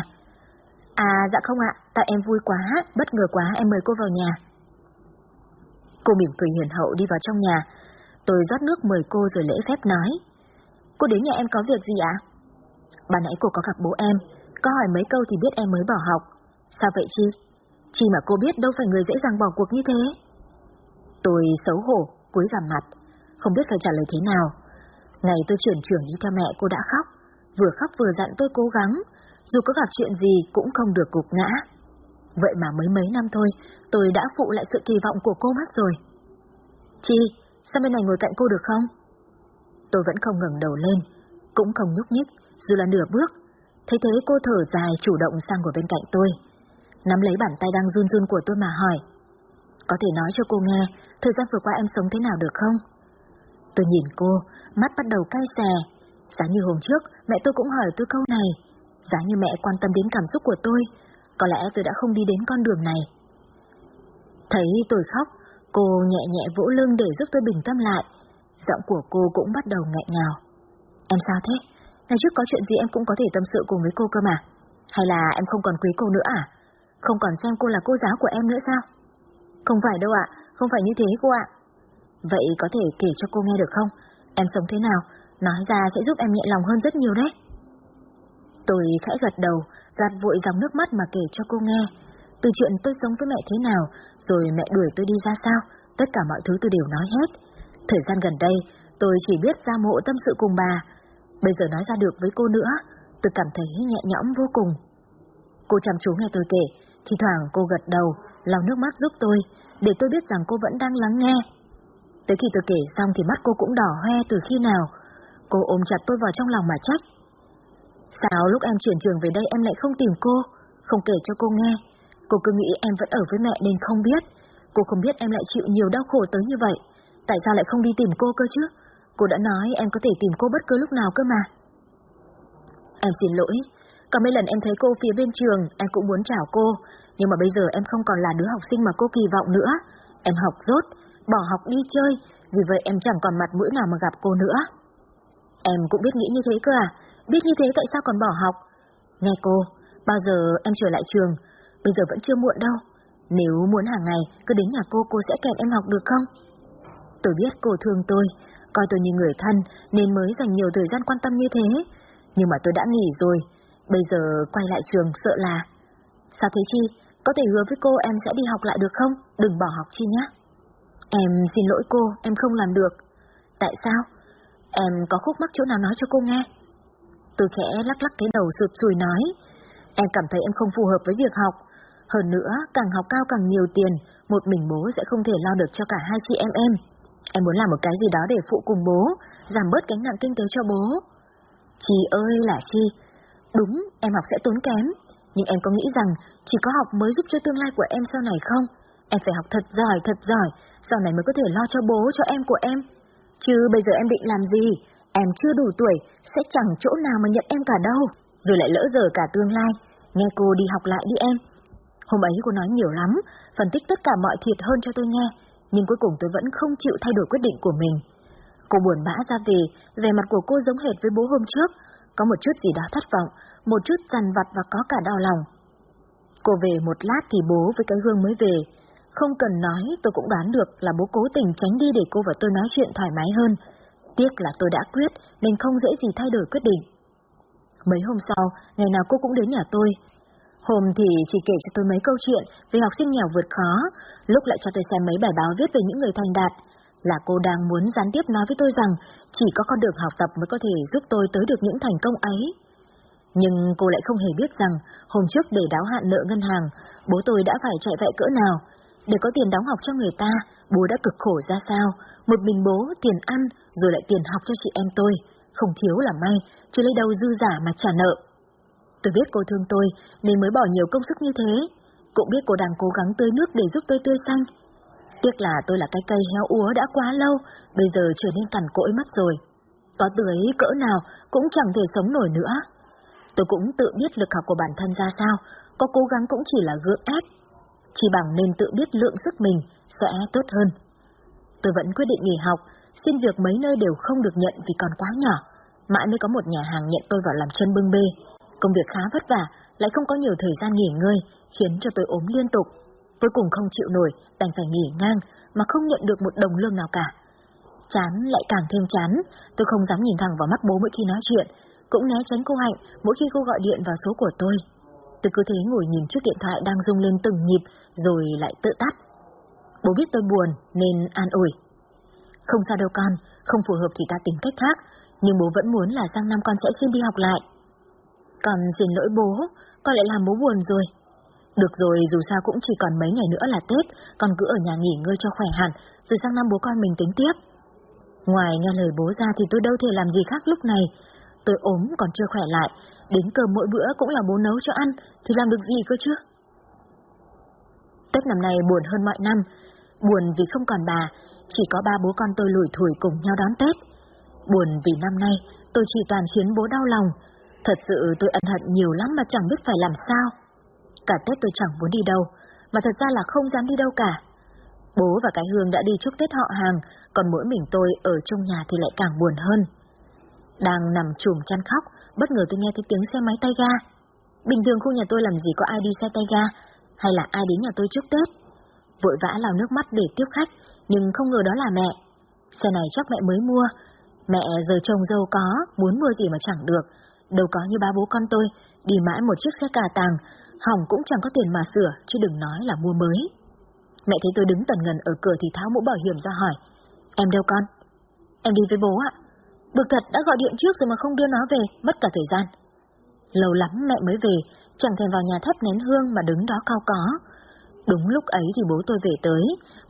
À dạ không ạ, tại em vui quá, bất ngờ quá em mời cô vào nhà. Cô mỉm cười hiền hậu đi vào trong nhà. Tôi rót nước mời cô rồi lễ phép nói. Cô đến nhà em có việc gì ạ? Bà nãy cô có gặp bố em, có hỏi mấy câu thì biết em mới bỏ học. Sao vậy Chi? Chi mà cô biết đâu phải người dễ dàng bỏ cuộc như thế. Tôi xấu hổ, cúi gằm mặt, không biết phải trả lời thế nào. Ngày tôi chuyển trường đi theo mẹ cô đã khóc, vừa khóc vừa dặn tôi cố gắng, dù có gặp chuyện gì cũng không được cục ngã. Vậy mà mới mấy năm thôi, tôi đã phụ lại sự kỳ vọng của cô mất rồi. Chi, sao bên này ngồi cạnh cô được không? Tôi vẫn không ngẩng đầu lên, cũng không nhúc nhích, dù là nửa bước. Thấy thế cô thở dài chủ động sang ngồi bên cạnh tôi. Nắm lấy bàn tay đang run run của tôi mà hỏi. Có thể nói cho cô nghe, thời gian vừa qua em sống thế nào được không? Tôi nhìn cô, mắt bắt đầu cay xè. Giá như hôm trước, mẹ tôi cũng hỏi tôi câu này. Giá như mẹ quan tâm đến cảm xúc của tôi, có lẽ tôi đã không đi đến con đường này. Thấy tôi khóc, cô nhẹ nhẹ vỗ lưng để giúp tôi bình tâm lại. Giọng của cô cũng bắt đầu nghẹn ngào. Em sao thế? Ngày trước có chuyện gì em cũng có thể tâm sự cùng với cô cơ mà. Hay là em không còn quý cô nữa à? Không còn xem cô là cô giáo của em nữa sao? Không phải đâu ạ, không phải như thế cô ạ. Vậy có thể kể cho cô nghe được không? Em sống thế nào? Nói ra sẽ giúp em nhẹ lòng hơn rất nhiều đấy. Tôi khẽ gật đầu, gạt vội dòng nước mắt mà kể cho cô nghe. Từ chuyện tôi sống với mẹ thế nào, rồi mẹ đuổi tôi đi ra sao, tất cả mọi thứ tôi đều nói hết. Thời gian gần đây, tôi chỉ biết ra mộ tâm sự cùng bà. Bây giờ nói ra được với cô nữa, tôi cảm thấy nhẹ nhõm vô cùng. Cô chăm chú nghe tôi kể, thì thoảng cô gật đầu, lau nước mắt giúp tôi, để tôi biết rằng cô vẫn đang lắng nghe. Tới khi tôi kể xong thì mắt cô cũng đỏ hoe từ khi nào. Cô ôm chặt tôi vào trong lòng mà trách. Sao lúc em chuyển trường về đây em lại không tìm cô, không kể cho cô nghe? Cô cứ nghĩ em vẫn ở với mẹ nên không biết. Cô không biết em lại chịu nhiều đau khổ tới như vậy. Tại sao lại không đi tìm cô cơ chứ? Cô đã nói em có thể tìm cô bất cứ lúc nào cơ mà. Em xin lỗi. Có mấy lần em thấy cô phía bên trường, em cũng muốn chào cô. Nhưng mà bây giờ em không còn là đứa học sinh mà cô kỳ vọng nữa. Em học rốt, bỏ học đi chơi, vì vậy em chẳng còn mặt mũi nào mà gặp cô nữa. Em cũng biết nghĩ như thế cơ à? Biết như thế tại sao còn bỏ học? Nghe cô, bao giờ em trở lại trường? Bây giờ vẫn chưa muộn đâu. Nếu muốn hàng ngày cứ đến nhà cô cô sẽ kẹt em học được không? Tôi biết cô thương tôi, coi tôi như người thân nên mới dành nhiều thời gian quan tâm như thế. Nhưng mà tôi đã nghỉ rồi, bây giờ quay lại trường sợ là... Sao thế Chi? Có thể hứa với cô em sẽ đi học lại được không? Đừng bỏ học Chi nhé. Em xin lỗi cô, em không làm được. Tại sao? Em có khúc mắc chỗ nào nói cho cô nghe? Tôi khẽ lắc lắc cái đầu sụt sùi nói. Em cảm thấy em không phù hợp với việc học. Hơn nữa, càng học cao càng nhiều tiền, một mình bố sẽ không thể lo được cho cả hai chị em em. Em muốn làm một cái gì đó để phụ cùng bố, giảm bớt gánh nặng kinh tế cho bố. Chi ơi là Chi, đúng, em học sẽ tốn kém, nhưng em có nghĩ rằng chỉ có học mới giúp cho tương lai của em sau này không? Em phải học thật giỏi, thật giỏi, sau này mới có thể lo cho bố, cho em của em. Chứ bây giờ em định làm gì? Em chưa đủ tuổi, sẽ chẳng chỗ nào mà nhận em cả đâu. Rồi lại lỡ giờ cả tương lai. Nghe cô đi học lại đi em. Hôm ấy cô nói nhiều lắm, phân tích tất cả mọi thiệt hơn cho tôi nghe, nhưng cuối cùng tôi vẫn không chịu thay đổi quyết định của mình. Cô buồn bã ra về, vẻ mặt của cô giống hệt với bố hôm trước, có một chút gì đó thất vọng, một chút dằn vặt và có cả đau lòng. Cô về một lát thì bố với cái gương mới về. Không cần nói, tôi cũng đoán được là bố cố tình tránh đi để cô và tôi nói chuyện thoải mái hơn. Tiếc là tôi đã quyết, nên không dễ gì thay đổi quyết định. Mấy hôm sau, ngày nào cô cũng đến nhà tôi. Hôm thì chỉ kể cho tôi mấy câu chuyện về học sinh nghèo vượt khó, lúc lại cho tôi xem mấy bài báo viết về những người thành đạt. Là cô đang muốn gián tiếp nói với tôi rằng chỉ có con đường học tập mới có thể giúp tôi tới được những thành công ấy. Nhưng cô lại không hề biết rằng hôm trước để đáo hạn nợ ngân hàng, bố tôi đã phải chạy vạy cỡ nào. Để có tiền đóng học cho người ta, bố đã cực khổ ra sao, một mình bố, tiền ăn, rồi lại tiền học cho chị em tôi. Không thiếu là may, chứ lấy đâu dư giả mà trả nợ. Tôi biết cô thương tôi, nên mới bỏ nhiều công sức như thế. Cũng biết cô đang cố gắng tươi nước để giúp tôi tươi xanh. Tiếc là tôi là cái cây héo úa đã quá lâu, bây giờ trở nên cằn cỗi mất rồi. Có tưới cỡ nào cũng chẳng thể sống nổi nữa. Tôi cũng tự biết lực học của bản thân ra sao, có cố gắng cũng chỉ là gượng ép. Chỉ bằng nên tự biết lượng sức mình sẽ tốt hơn. Tôi vẫn quyết định nghỉ học, xin việc mấy nơi đều không được nhận vì còn quá nhỏ. Mãi mới có một nhà hàng nhận tôi vào làm chân bưng bê. Công việc khá vất vả, lại không có nhiều thời gian nghỉ ngơi, khiến cho tôi ốm liên tục. Cuối cùng không chịu nổi, đành phải nghỉ ngang, mà không nhận được một đồng lương nào cả. Chán lại càng thêm chán, tôi không dám nhìn thẳng vào mắt bố mỗi khi nói chuyện, cũng né tránh cô Hạnh mỗi khi cô gọi điện vào số của tôi. Tôi cứ thế ngồi nhìn chiếc điện thoại đang rung lên từng nhịp rồi lại tự tắt. Bố biết tôi buồn nên an ủi. Không sao đâu con, không phù hợp thì ta tìm cách khác, nhưng bố vẫn muốn là sang năm con sẽ xin đi học lại. Còn xin lỗi bố, con lại làm bố buồn rồi. Được rồi, dù sao cũng chỉ còn mấy ngày nữa là Tết, con cứ ở nhà nghỉ ngơi cho khỏe hẳn, rồi sang năm bố con mình tính tiếp. Ngoài nghe lời bố ra thì tôi đâu thể làm gì khác lúc này. Tôi ốm còn chưa khỏe lại, đến cơm mỗi bữa cũng là bố nấu cho ăn, thì làm được gì cơ chứ? Tết năm nay buồn hơn mọi năm, buồn vì không còn bà, chỉ có ba bố con tôi lủi thủi cùng nhau đón Tết. Buồn vì năm nay tôi chỉ toàn khiến bố đau lòng, thật sự tôi ân hận nhiều lắm mà chẳng biết phải làm sao. Cả Tết tôi chẳng muốn đi đâu, mà thật ra là không dám đi đâu cả. Bố và cái Hương đã đi chúc Tết họ hàng, còn mỗi mình tôi ở trong nhà thì lại càng buồn hơn. Đang nằm chùm chăn khóc, bất ngờ tôi nghe thấy tiếng xe máy tay ga. Bình thường khu nhà tôi làm gì có ai đi xe tay ga, hay là ai đến nhà tôi chúc Tết. Vội vã lau nước mắt để tiếp khách, nhưng không ngờ đó là mẹ. Xe này chắc mẹ mới mua. Mẹ giờ chồng dâu có, muốn mua gì mà chẳng được. Đâu có như ba bố con tôi, đi mãi một chiếc xe cà tàng, hỏng cũng chẳng có tiền mà sửa, chứ đừng nói là mua mới. Mẹ thấy tôi đứng tần ngần ở cửa thì tháo mũ bảo hiểm ra hỏi. Em đâu con? Em đi với bố ạ. Bực thật đã gọi điện trước rồi mà không đưa nó về, mất cả thời gian. Lâu lắm mẹ mới về, chẳng thèm vào nhà thắp nén hương mà đứng đó cao có. Đúng lúc ấy thì bố tôi về tới,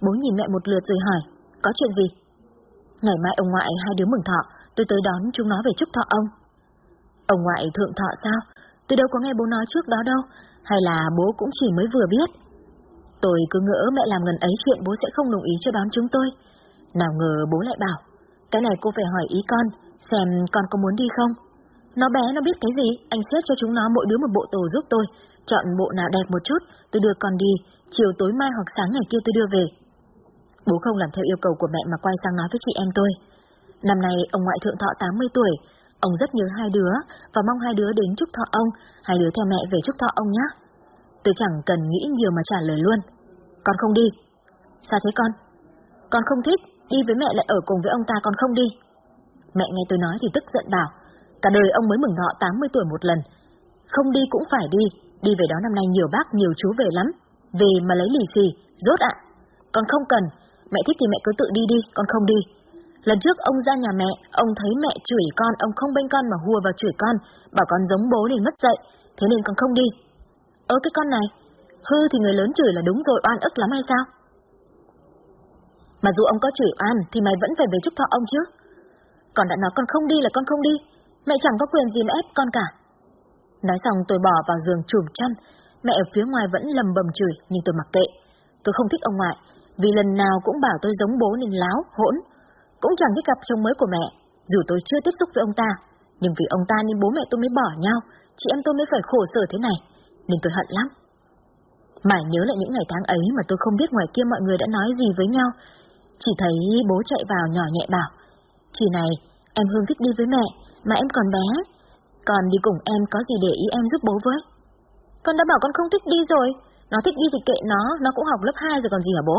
bố nhìn mẹ một lượt rồi hỏi, có chuyện gì? Ngày mai ông ngoại hai đứa mừng thọ, tôi tới đón chúng nó về chúc thọ ông. Ông ngoại thượng thọ sao? Tôi đâu có nghe bố nói trước đó đâu, hay là bố cũng chỉ mới vừa biết. Tôi cứ ngỡ mẹ làm gần ấy chuyện bố sẽ không đồng ý cho đón chúng tôi. Nào ngờ bố lại bảo, cái này cô phải hỏi ý con, xem con có muốn đi không? Nó bé nó biết cái gì, anh xếp cho chúng nó mỗi đứa một bộ tổ giúp tôi, chọn bộ nào đẹp một chút, tôi đưa con đi, chiều tối mai hoặc sáng ngày kia tôi đưa về. Bố không làm theo yêu cầu của mẹ mà quay sang nói với chị em tôi. Năm nay ông ngoại thượng thọ 80 tuổi, ông rất nhớ hai đứa và mong hai đứa đến chúc thọ ông, hai đứa theo mẹ về chúc thọ ông nhé. Tôi chẳng cần nghĩ nhiều mà trả lời luôn. Con không đi. Sao thế con? Con không thích, đi với mẹ lại ở cùng với ông ta con không đi. Mẹ nghe tôi nói thì tức giận bảo, cả đời ông mới mừng thọ 80 tuổi một lần. Không đi cũng phải đi, đi về đó năm nay nhiều bác nhiều chú về lắm. Về mà lấy lì xì, rốt ạ. Con không cần, mẹ thích thì mẹ cứ tự đi đi, con không đi. Lần trước ông ra nhà mẹ, ông thấy mẹ chửi con, ông không bênh con mà hùa vào chửi con, bảo con giống bố thì mất dậy, thế nên con không đi. Ơ cái con này, hư thì người lớn chửi là đúng rồi, oan ức lắm hay sao? Mà dù ông có chửi oan thì mày vẫn phải về chúc thọ ông chứ. Còn đã nói con không đi là con không đi, mẹ chẳng có quyền gì mà ép con cả. Nói xong tôi bỏ vào giường chùm chăn, mẹ ở phía ngoài vẫn lầm bầm chửi nhưng tôi mặc kệ. Tôi không thích ông ngoại, vì lần nào cũng bảo tôi giống bố nên láo, hỗn. Cũng chẳng thích gặp chồng mới của mẹ, dù tôi chưa tiếp xúc với ông ta, nhưng vì ông ta nên bố mẹ tôi mới bỏ nhau, chị em tôi mới phải khổ sở thế này, nên tôi hận lắm. Mãi nhớ lại những ngày tháng ấy mà tôi không biết ngoài kia mọi người đã nói gì với nhau. Chỉ thấy bố chạy vào nhỏ nhẹ bảo, Chị này, em Hương thích đi với mẹ, mà em còn bé. Còn đi cùng em có gì để ý em giúp bố với? Con đã bảo con không thích đi rồi. Nó thích đi thì kệ nó, nó cũng học lớp 2 rồi còn gì hả bố?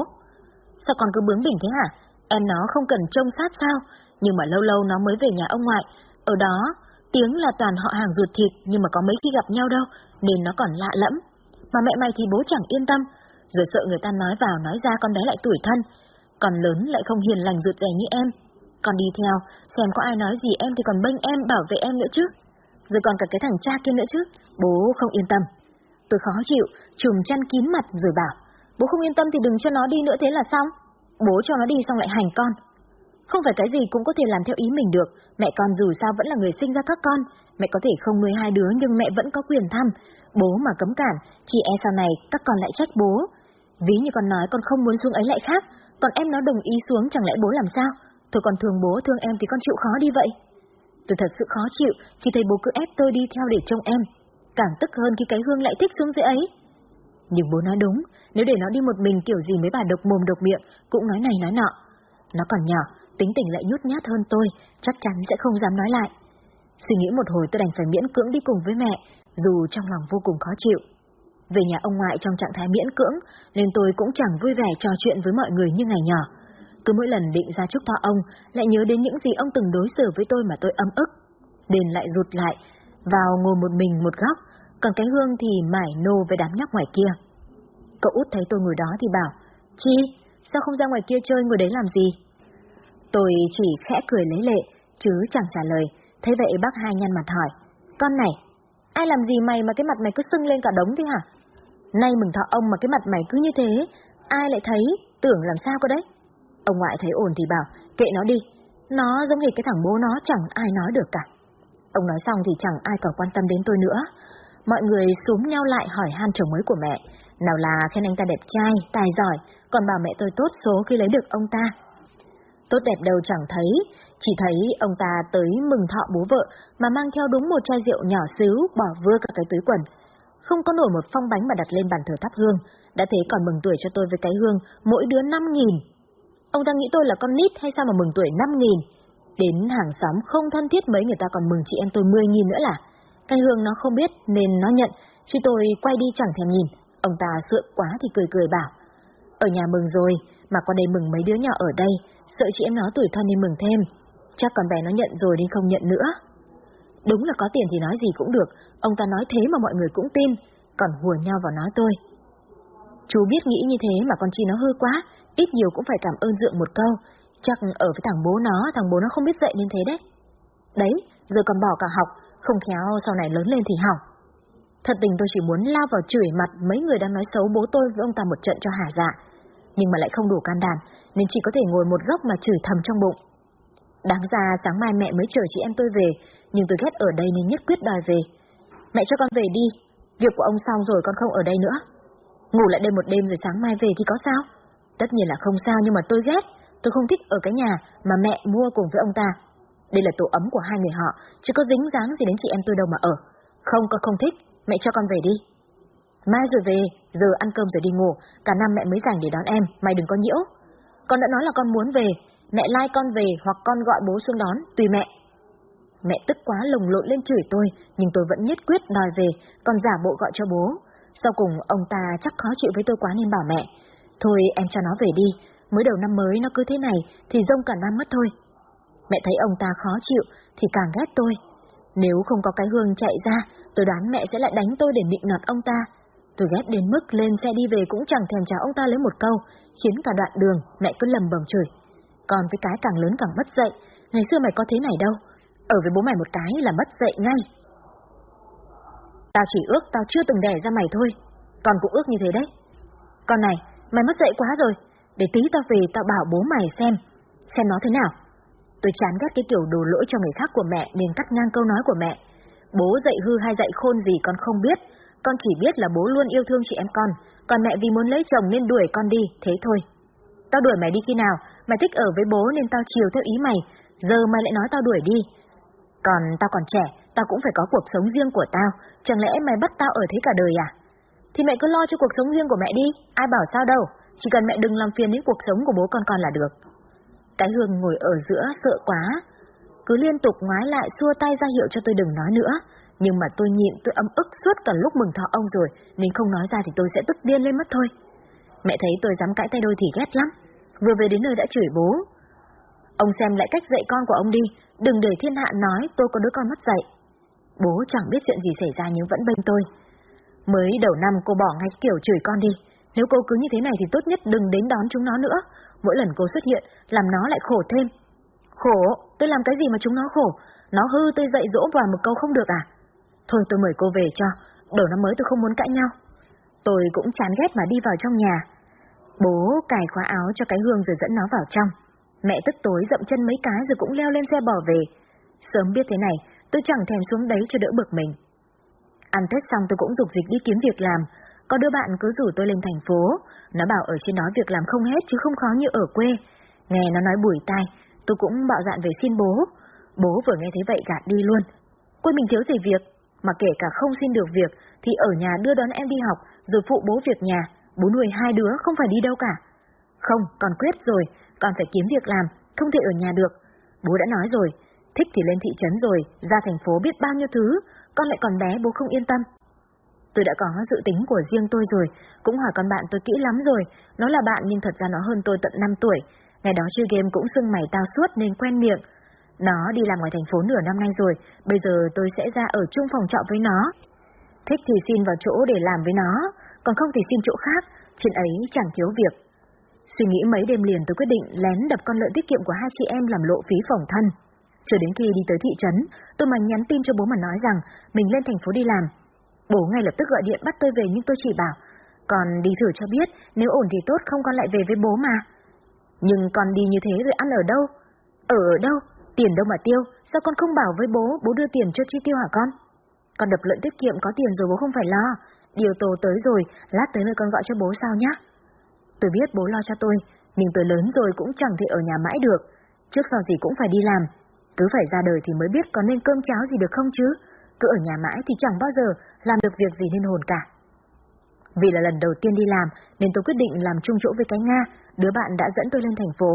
Sao con cứ bướng bỉnh thế hả? Em nó không cần trông sát sao? Nhưng mà lâu lâu nó mới về nhà ông ngoại. Ở đó, tiếng là toàn họ hàng ruột thịt nhưng mà có mấy khi gặp nhau đâu, nên nó còn lạ lẫm. Mà mẹ mày thì bố chẳng yên tâm, rồi sợ người ta nói vào nói ra con bé lại tuổi thân. Còn lớn lại không hiền lành ruột rè như em. còn đi theo, xem có ai nói gì em thì còn bênh em bảo vệ em nữa chứ. Rồi còn cả cái thằng cha kia nữa chứ, bố không yên tâm. Tôi khó chịu, trùm chăn kín mặt rồi bảo, bố không yên tâm thì đừng cho nó đi nữa thế là xong. Bố cho nó đi xong lại hành con. Không phải cái gì cũng có thể làm theo ý mình được, mẹ con dù sao vẫn là người sinh ra các con, mẹ có thể không nuôi hai đứa nhưng mẹ vẫn có quyền thăm. Bố mà cấm cản, chị e sau này các con lại trách bố. Ví như con nói con không muốn xuống ấy lại khác, còn em nó đồng ý xuống chẳng lẽ bố làm sao? Tôi còn thương bố thương em thì con chịu khó đi vậy. Tôi thật sự khó chịu khi thấy bố cứ ép tôi đi theo để trông em. Càng tức hơn khi cái hương lại thích xuống dưới ấy. Nhưng bố nói đúng, nếu để nó đi một mình kiểu gì mấy bà độc mồm độc miệng, cũng nói này nói nọ. Nó còn nhỏ, tính tình lại nhút nhát hơn tôi, chắc chắn sẽ không dám nói lại. Suy nghĩ một hồi tôi đành phải miễn cưỡng đi cùng với mẹ, dù trong lòng vô cùng khó chịu. Về nhà ông ngoại trong trạng thái miễn cưỡng, nên tôi cũng chẳng vui vẻ trò chuyện với mọi người như ngày nhỏ. Cứ mỗi lần định ra chúc thọ ông, lại nhớ đến những gì ông từng đối xử với tôi mà tôi âm ức. Đền lại rụt lại, vào ngồi một mình một góc, còn cái hương thì mải nô với đám nhóc ngoài kia. Cậu út thấy tôi ngồi đó thì bảo, Chi, sao không ra ngoài kia chơi ngồi đấy làm gì? Tôi chỉ khẽ cười lấy lệ, chứ chẳng trả lời, thế vậy bác hai nhăn mặt hỏi, con này, ai làm gì mày mà cái mặt mày cứ sưng lên cả đống thế hả? Nay mừng thọ ông mà cái mặt mày cứ như thế, ai lại thấy, tưởng làm sao cơ đấy? Ông ngoại thấy ổn thì bảo, kệ nó đi, nó giống như cái thằng bố nó chẳng ai nói được cả. Ông nói xong thì chẳng ai còn quan tâm đến tôi nữa. Mọi người súm nhau lại hỏi han chồng mới của mẹ, nào là khen anh ta đẹp trai, tài giỏi, còn bảo mẹ tôi tốt số khi lấy được ông ta. Tốt đẹp đâu chẳng thấy, chỉ thấy ông ta tới mừng thọ bố vợ mà mang theo đúng một chai rượu nhỏ xíu bỏ vừa cả cái túi quần. Không có nổi một phong bánh mà đặt lên bàn thờ thắp hương, đã thế còn mừng tuổi cho tôi với cái hương, mỗi đứa 5 nghìn. Ông ta nghĩ tôi là con nít hay sao mà mừng tuổi 5 nghìn? Đến hàng xóm không thân thiết mấy người ta còn mừng chị em tôi 10 nghìn nữa là. Cái hương nó không biết nên nó nhận, chứ tôi quay đi chẳng thèm nhìn. Ông ta sượng quá thì cười cười bảo. Ở nhà mừng rồi, mà qua đây mừng mấy đứa nhỏ ở đây, sợ chị em nó tuổi thân nên mừng thêm. Chắc con bé nó nhận rồi nên không nhận nữa. Đúng là có tiền thì nói gì cũng được, ông ta nói thế mà mọi người cũng tin, còn hùa nhau vào nói tôi. Chú biết nghĩ như thế mà con chi nó hư quá, ít nhiều cũng phải cảm ơn dượng một câu, chắc ở với thằng bố nó, thằng bố nó không biết dạy nên thế đấy. Đấy, giờ còn bỏ cả học, không khéo sau này lớn lên thì hỏng. Thật tình tôi chỉ muốn lao vào chửi mặt mấy người đang nói xấu bố tôi với ông ta một trận cho hả dạ, nhưng mà lại không đủ can đảm, nên chỉ có thể ngồi một góc mà chửi thầm trong bụng. Đáng ra sáng mai mẹ mới chờ chị em tôi về, nhưng tôi ghét ở đây nên nhất quyết đòi về. Mẹ cho con về đi, việc của ông xong rồi con không ở đây nữa. Ngủ lại đây một đêm rồi sáng mai về thì có sao? Tất nhiên là không sao nhưng mà tôi ghét, tôi không thích ở cái nhà mà mẹ mua cùng với ông ta. Đây là tổ ấm của hai người họ, chứ có dính dáng gì đến chị em tôi đâu mà ở. Không, con không thích, mẹ cho con về đi. Mai rồi về, giờ ăn cơm rồi đi ngủ, cả năm mẹ mới rảnh để đón em, mày đừng có nhiễu. Con đã nói là con muốn về, mẹ lai like con về hoặc con gọi bố xuống đón, tùy mẹ. Mẹ tức quá lồng lộn lên chửi tôi, nhưng tôi vẫn nhất quyết đòi về, còn giả bộ gọi cho bố. Sau cùng ông ta chắc khó chịu với tôi quá nên bảo mẹ, thôi em cho nó về đi, mới đầu năm mới nó cứ thế này thì rông cả năm mất thôi. Mẹ thấy ông ta khó chịu thì càng ghét tôi. Nếu không có cái hương chạy ra, tôi đoán mẹ sẽ lại đánh tôi để định nọt ông ta. Tôi ghét đến mức lên xe đi về cũng chẳng thèm chào ông ta lấy một câu, khiến cả đoạn đường mẹ cứ lầm bầm chửi. Còn với cái càng lớn càng mất dậy, ngày xưa mày có thế này đâu, ở với bố mày một cái là mất dậy ngay. Tao chỉ ước tao chưa từng đẻ ra mày thôi, còn cũng ước như thế đấy. Con này, mày mất dậy quá rồi, để tí tao về tao bảo bố mày xem, xem nó thế nào. Tôi chán ghét cái kiểu đổ lỗi cho người khác của mẹ nên cắt ngang câu nói của mẹ. Bố dạy hư hay dạy khôn gì con không biết, con chỉ biết là bố luôn yêu thương chị em con, còn mẹ vì muốn lấy chồng nên đuổi con đi, thế thôi. Tao đuổi mày đi khi nào, mày thích ở với bố nên tao chiều theo ý mày, giờ mày lại nói tao đuổi đi. Còn tao còn trẻ, tao cũng phải có cuộc sống riêng của tao, chẳng lẽ mày bắt tao ở thế cả đời à? Thì mẹ cứ lo cho cuộc sống riêng của mẹ đi, ai bảo sao đâu, chỉ cần mẹ đừng làm phiền đến cuộc sống của bố con con là được. Cái Hương ngồi ở giữa sợ quá, cứ liên tục ngoái lại xua tay ra hiệu cho tôi đừng nói nữa. Nhưng mà tôi nhịn tôi ấm ức suốt cả lúc mừng thọ ông rồi, nên không nói ra thì tôi sẽ tức điên lên mất thôi. Mẹ thấy tôi dám cãi tay đôi thì ghét lắm, vừa về đến nơi đã chửi bố. Ông xem lại cách dạy con của ông đi, đừng để thiên hạ nói tôi có đứa con mất dạy. Bố chẳng biết chuyện gì xảy ra nhưng vẫn bênh tôi. Mới đầu năm cô bỏ ngay kiểu chửi con đi, nếu cô cứ như thế này thì tốt nhất đừng đến đón chúng nó nữa. Mỗi lần cô xuất hiện, làm nó lại khổ thêm. Khổ? Tôi làm cái gì mà chúng nó khổ? Nó hư tôi dạy dỗ vào một câu không được à? Thôi tôi mời cô về cho, đầu năm mới tôi không muốn cãi nhau. Tôi cũng chán ghét mà đi vào trong nhà. Bố cài khóa áo cho cái hương rồi dẫn nó vào trong. Mẹ tức tối dậm chân mấy cái rồi cũng leo lên xe bỏ về. Sớm biết thế này, tôi chẳng thèm xuống đấy cho đỡ bực mình. Ăn Tết xong tôi cũng dục dịch đi kiếm việc làm, có đứa bạn cứ rủ tôi lên thành phố, nó bảo ở trên đó việc làm không hết chứ không khó như ở quê. Nghe nó nói bùi tai, tôi cũng bạo dạn về xin bố. Bố vừa nghe thấy vậy gạt đi luôn. Quê mình thiếu gì việc, mà kể cả không xin được việc thì ở nhà đưa đón em đi học rồi phụ bố việc nhà, bố nuôi hai đứa không phải đi đâu cả. Không, còn quyết rồi, còn phải kiếm việc làm, không thể ở nhà được. Bố đã nói rồi, thích thì lên thị trấn rồi, ra thành phố biết bao nhiêu thứ, con lại còn bé bố không yên tâm. Tôi đã có dự tính của riêng tôi rồi, cũng hỏi con bạn tôi kỹ lắm rồi, nó là bạn nhưng thật ra nó hơn tôi tận 5 tuổi. ngày đó chơi game cũng sưng mày tao suốt nên quen miệng. Nó đi làm ngoài thành phố nửa năm nay rồi, bây giờ tôi sẽ ra ở chung phòng trọ với nó. Thích thì xin vào chỗ để làm với nó, còn không thì xin chỗ khác, trên ấy chẳng thiếu việc. Suy nghĩ mấy đêm liền tôi quyết định lén đập con lợn tiết kiệm của hai chị em làm lộ phí phòng thân. Chờ đến khi đi tới thị trấn, tôi mà nhắn tin cho bố mà nói rằng mình lên thành phố đi làm. Bố ngay lập tức gọi điện bắt tôi về nhưng tôi chỉ bảo, còn đi thử cho biết, nếu ổn thì tốt không con lại về với bố mà. Nhưng con đi như thế rồi ăn ở đâu? Ở ở đâu? Tiền đâu mà tiêu, sao con không bảo với bố, bố đưa tiền cho chi tiêu hả con? Con đập lợn tiết kiệm có tiền rồi bố không phải lo, điều tổ tới rồi, lát tới nơi con gọi cho bố sao nhá. Tôi biết bố lo cho tôi, nhưng tôi lớn rồi cũng chẳng thể ở nhà mãi được, trước sau gì cũng phải đi làm. Cứ phải ra đời thì mới biết có nên cơm cháo gì được không chứ, cứ ở nhà mãi thì chẳng bao giờ làm được việc gì nên hồn cả. Vì là lần đầu tiên đi làm nên tôi quyết định làm chung chỗ với cái Nga, đứa bạn đã dẫn tôi lên thành phố.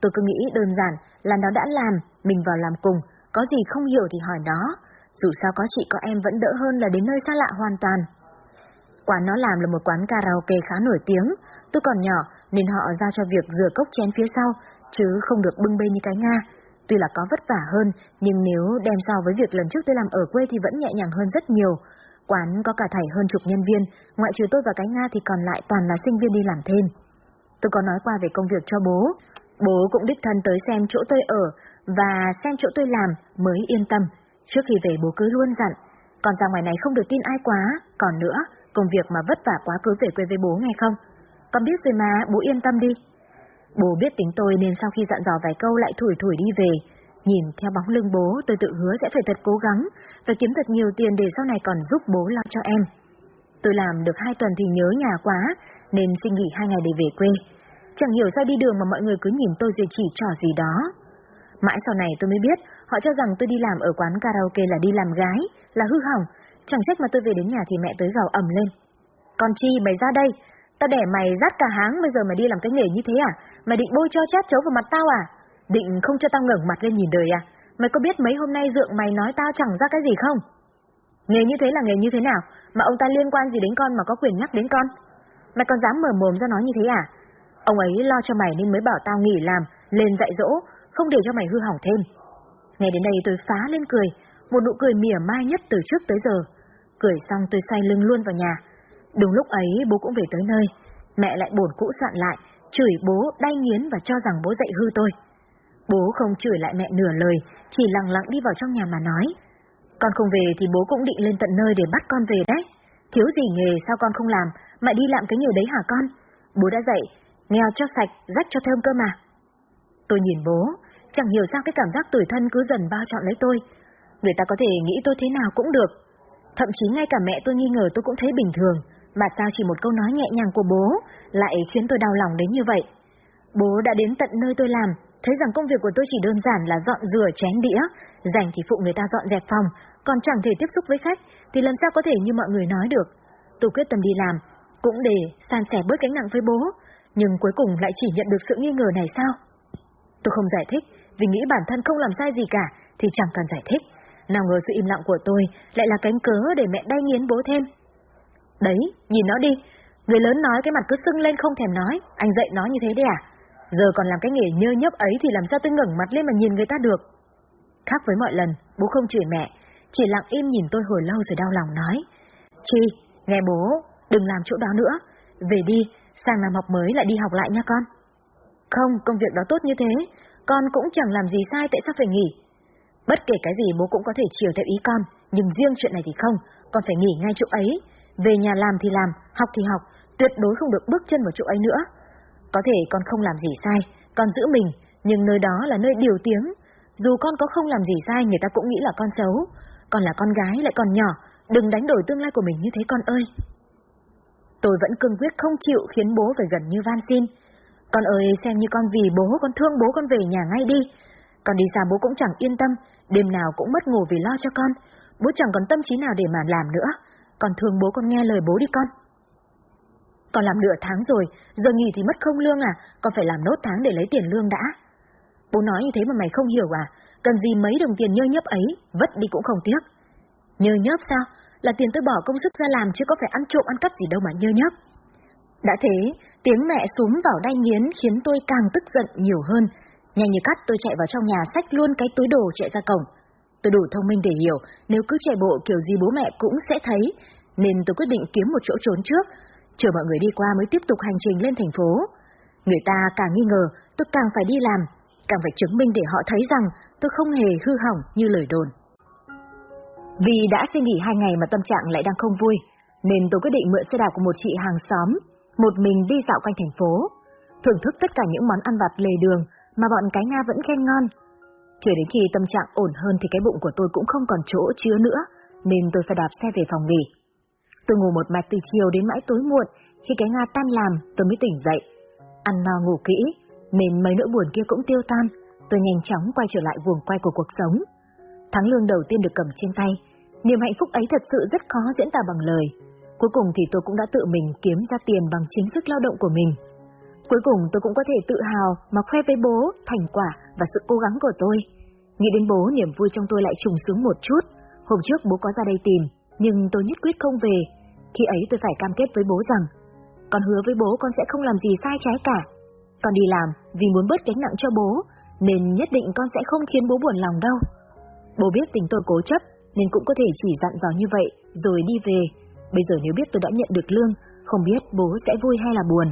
Tôi cứ nghĩ đơn giản là nó đã làm, mình vào làm cùng, có gì không hiểu thì hỏi nó. Dù sao có chị có em vẫn đỡ hơn là đến nơi xa lạ hoàn toàn. Quán nó làm là một quán karaoke khá nổi tiếng, tôi còn nhỏ nên họ giao cho việc rửa cốc chén phía sau, chứ không được bưng bê như cái Nga. Tuy là có vất vả hơn, nhưng nếu đem so với việc lần trước tôi làm ở quê thì vẫn nhẹ nhàng hơn rất nhiều. Quán có cả thảy hơn chục nhân viên, ngoại trừ tôi và cái Nga thì còn lại toàn là sinh viên đi làm thêm. Tôi có nói qua về công việc cho bố. Bố cũng đích thân tới xem chỗ tôi ở và xem chỗ tôi làm mới yên tâm. Trước khi về bố cứ luôn dặn, còn ra ngoài này không được tin ai quá, còn nữa, công việc mà vất vả quá cứ về quê với bố nghe không? Con biết rồi mà, bố yên tâm đi. Bố biết tính tôi nên sau khi dặn dò vài câu lại thủi thủi đi về. Nhìn theo bóng lưng bố, tôi tự hứa sẽ phải thật cố gắng, và kiếm thật nhiều tiền để sau này còn giúp bố lo cho em. Tôi làm được hai tuần thì nhớ nhà quá, nên xin nghỉ hai ngày để về quê. Chẳng hiểu sao đi đường mà mọi người cứ nhìn tôi rồi chỉ trò gì đó. Mãi sau này tôi mới biết, họ cho rằng tôi đi làm ở quán karaoke là đi làm gái, là hư hỏng. Chẳng trách mà tôi về đến nhà thì mẹ tới gào ầm lên. Con Chi, mày ra đây, Tao đẻ mày rát cả háng bây giờ mày đi làm cái nghề như thế à? Mày định bôi cho chát chấu vào mặt tao à? Định không cho tao ngẩng mặt lên nhìn đời à? Mày có biết mấy hôm nay dượng mày nói tao chẳng ra cái gì không? Nghề như thế là nghề như thế nào? Mà ông ta liên quan gì đến con mà có quyền nhắc đến con? Mày còn dám mở mồm ra nói như thế à? Ông ấy lo cho mày nên mới bảo tao nghỉ làm, lên dạy dỗ, không để cho mày hư hỏng thêm. Nghe đến đây tôi phá lên cười, một nụ cười mỉa mai nhất từ trước tới giờ. Cười xong tôi xoay lưng luôn vào nhà, Đúng lúc ấy bố cũng về tới nơi, mẹ lại buồn cũ soạn lại, chửi bố đay nghiến và cho rằng bố dạy hư tôi. Bố không chửi lại mẹ nửa lời, chỉ lặng lặng đi vào trong nhà mà nói. Con không về thì bố cũng định lên tận nơi để bắt con về đấy. Thiếu gì nghề sao con không làm, mà đi làm cái nghề đấy hả con? Bố đã dạy, nghèo cho sạch, rách cho thơm cơ mà. Tôi nhìn bố, chẳng hiểu sao cái cảm giác tủi thân cứ dần bao trọn lấy tôi. Người ta có thể nghĩ tôi thế nào cũng được. Thậm chí ngay cả mẹ tôi nghi ngờ tôi cũng thấy bình thường. Mà sao chỉ một câu nói nhẹ nhàng của bố lại khiến tôi đau lòng đến như vậy? Bố đã đến tận nơi tôi làm, thấy rằng công việc của tôi chỉ đơn giản là dọn rửa chén đĩa, dành thì phụ người ta dọn dẹp phòng, còn chẳng thể tiếp xúc với khách, thì làm sao có thể như mọi người nói được. Tôi quyết tâm đi làm, cũng để san sẻ bớt gánh nặng với bố, nhưng cuối cùng lại chỉ nhận được sự nghi ngờ này sao? Tôi không giải thích, vì nghĩ bản thân không làm sai gì cả, thì chẳng cần giải thích. Nào ngờ sự im lặng của tôi lại là cánh cớ để mẹ đay nghiến bố thêm. Đấy, nhìn nó đi. Người lớn nói cái mặt cứ sưng lên không thèm nói, anh dạy nó như thế đấy à? Giờ còn làm cái nghề nhơ nhấp ấy thì làm sao tôi ngẩng mặt lên mà nhìn người ta được? Khác với mọi lần, bố không chửi mẹ, chỉ lặng im nhìn tôi hồi lâu rồi đau lòng nói. Chi, nghe bố, đừng làm chỗ đó nữa. Về đi, sang năm học mới lại đi học lại nha con. Không, công việc đó tốt như thế, con cũng chẳng làm gì sai tại sao phải nghỉ. Bất kể cái gì bố cũng có thể chiều theo ý con, nhưng riêng chuyện này thì không, con phải nghỉ ngay chỗ ấy, về nhà làm thì làm, học thì học, tuyệt đối không được bước chân vào chỗ ấy nữa. Có thể con không làm gì sai, con giữ mình, nhưng nơi đó là nơi điều tiếng. Dù con có không làm gì sai, người ta cũng nghĩ là con xấu. Con là con gái lại còn nhỏ, đừng đánh đổi tương lai của mình như thế con ơi. Tôi vẫn cương quyết không chịu khiến bố phải gần như van xin. Con ơi, xem như con vì bố, con thương bố con về nhà ngay đi. Con đi xa bố cũng chẳng yên tâm, đêm nào cũng mất ngủ vì lo cho con. Bố chẳng còn tâm trí nào để mà làm nữa. Còn thương bố con nghe lời bố đi con. Con làm nửa tháng rồi, giờ nghỉ thì mất không lương à, con phải làm nốt tháng để lấy tiền lương đã. Bố nói như thế mà mày không hiểu à, cần gì mấy đồng tiền nhơ nhấp ấy, vất đi cũng không tiếc. Nhơ nhấp sao? Là tiền tôi bỏ công sức ra làm chứ có phải ăn trộm ăn cắp gì đâu mà nhơ nhấp. Đã thế, tiếng mẹ xuống vào đay nghiến khiến tôi càng tức giận nhiều hơn. Nhanh như cắt tôi chạy vào trong nhà xách luôn cái túi đồ chạy ra cổng. Tôi đủ thông minh để hiểu, nếu cứ chạy bộ kiểu gì bố mẹ cũng sẽ thấy, nên tôi quyết định kiếm một chỗ trốn trước, chờ mọi người đi qua mới tiếp tục hành trình lên thành phố. Người ta càng nghi ngờ, tôi càng phải đi làm, càng phải chứng minh để họ thấy rằng tôi không hề hư hỏng như lời đồn. Vì đã xin nghỉ hai ngày mà tâm trạng lại đang không vui, nên tôi quyết định mượn xe đạp của một chị hàng xóm, một mình đi dạo quanh thành phố, thưởng thức tất cả những món ăn vặt lề đường mà bọn cái Nga vẫn khen ngon. Chờ đến khi tâm trạng ổn hơn thì cái bụng của tôi cũng không còn chỗ chứa nữa, nên tôi phải đạp xe về phòng nghỉ. Tôi ngủ một mạch từ chiều đến mãi tối muộn, khi cái Nga tan làm tôi mới tỉnh dậy. Ăn no ngủ kỹ, nên mấy nỗi buồn kia cũng tiêu tan, tôi nhanh chóng quay trở lại vùng quay của cuộc sống. Tháng lương đầu tiên được cầm trên tay, niềm hạnh phúc ấy thật sự rất khó diễn tả bằng lời. Cuối cùng thì tôi cũng đã tự mình kiếm ra tiền bằng chính sức lao động của mình. Cuối cùng tôi cũng có thể tự hào mà khoe với bố thành quả và sự cố gắng của tôi. Nghĩ đến bố niềm vui trong tôi lại trùng xuống một chút. Hôm trước bố có ra đây tìm, nhưng tôi nhất quyết không về. Khi ấy tôi phải cam kết với bố rằng, con hứa với bố con sẽ không làm gì sai trái cả. Con đi làm vì muốn bớt gánh nặng cho bố, nên nhất định con sẽ không khiến bố buồn lòng đâu. Bố biết tình tôi cố chấp, nên cũng có thể chỉ dặn dò như vậy, rồi đi về. Bây giờ nếu biết tôi đã nhận được lương, không biết bố sẽ vui hay là buồn.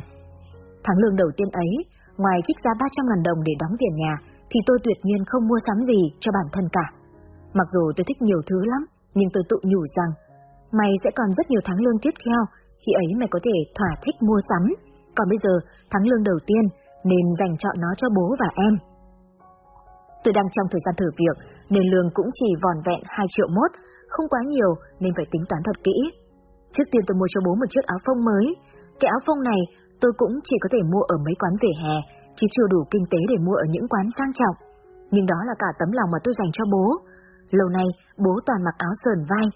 Tháng lương đầu tiên ấy, ngoài trích ra 300.000 đồng để đóng tiền nhà, thì tôi tuyệt nhiên không mua sắm gì cho bản thân cả. Mặc dù tôi thích nhiều thứ lắm, nhưng tôi tự nhủ rằng, mày sẽ còn rất nhiều tháng lương tiếp theo, khi ấy mày có thể thỏa thích mua sắm. Còn bây giờ, tháng lương đầu tiên, nên dành chọn nó cho bố và em. Tôi đang trong thời gian thử việc, nên lương cũng chỉ vòn vẹn 2 triệu mốt, không quá nhiều nên phải tính toán thật kỹ. Trước tiên tôi mua cho bố một chiếc áo phông mới. Cái áo phông này tôi cũng chỉ có thể mua ở mấy quán vỉa hè, chứ chưa đủ kinh tế để mua ở những quán sang trọng. Nhưng đó là cả tấm lòng mà tôi dành cho bố. Lâu nay, bố toàn mặc áo sờn vai.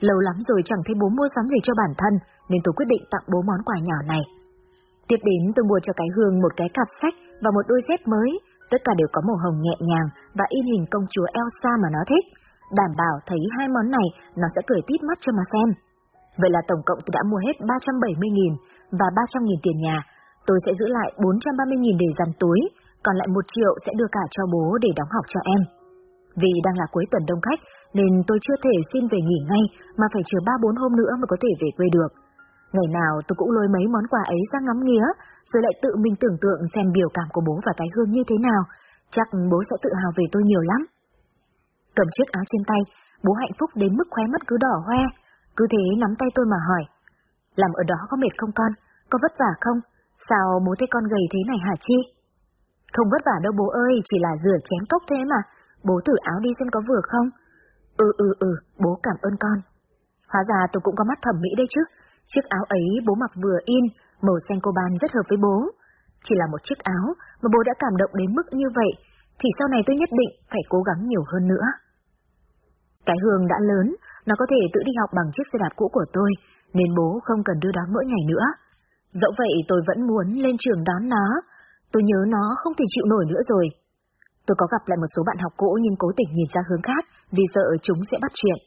Lâu lắm rồi chẳng thấy bố mua sắm gì cho bản thân, nên tôi quyết định tặng bố món quà nhỏ này. Tiếp đến tôi mua cho cái hương một cái cặp sách và một đôi dép mới, tất cả đều có màu hồng nhẹ nhàng và in hình công chúa Elsa mà nó thích. Đảm bảo thấy hai món này nó sẽ cười tít mắt cho mà xem. Vậy là tổng cộng tôi đã mua hết 370.000 và 300.000 tiền nhà. Tôi sẽ giữ lại 430.000 để dằn túi, còn lại 1 triệu sẽ đưa cả cho bố để đóng học cho em. Vì đang là cuối tuần đông khách, nên tôi chưa thể xin về nghỉ ngay, mà phải chờ 3-4 hôm nữa mới có thể về quê được. Ngày nào tôi cũng lôi mấy món quà ấy ra ngắm nghía, rồi lại tự mình tưởng tượng xem biểu cảm của bố và cái hương như thế nào. Chắc bố sẽ tự hào về tôi nhiều lắm. Cầm chiếc áo trên tay, bố hạnh phúc đến mức khóe mắt cứ đỏ hoe. Cứ thế nắm tay tôi mà hỏi. Làm ở đó có mệt không con? Có vất vả không? Sao bố thấy con gầy thế này hả Chi? Không vất vả đâu bố ơi, chỉ là rửa chén cốc thế mà. Bố thử áo đi xem có vừa không? Ừ ừ ừ, bố cảm ơn con. Hóa ra tôi cũng có mắt thẩm mỹ đây chứ. Chiếc áo ấy bố mặc vừa in, màu xanh cô ban rất hợp với bố. Chỉ là một chiếc áo mà bố đã cảm động đến mức như vậy, thì sau này tôi nhất định phải cố gắng nhiều hơn nữa. Cái hương đã lớn, nó có thể tự đi học bằng chiếc xe đạp cũ của tôi, nên bố không cần đưa đón mỗi ngày nữa. Dẫu vậy tôi vẫn muốn lên trường đón nó, tôi nhớ nó không thể chịu nổi nữa rồi. Tôi có gặp lại một số bạn học cũ nhưng cố tình nhìn ra hướng khác vì sợ chúng sẽ bắt chuyện.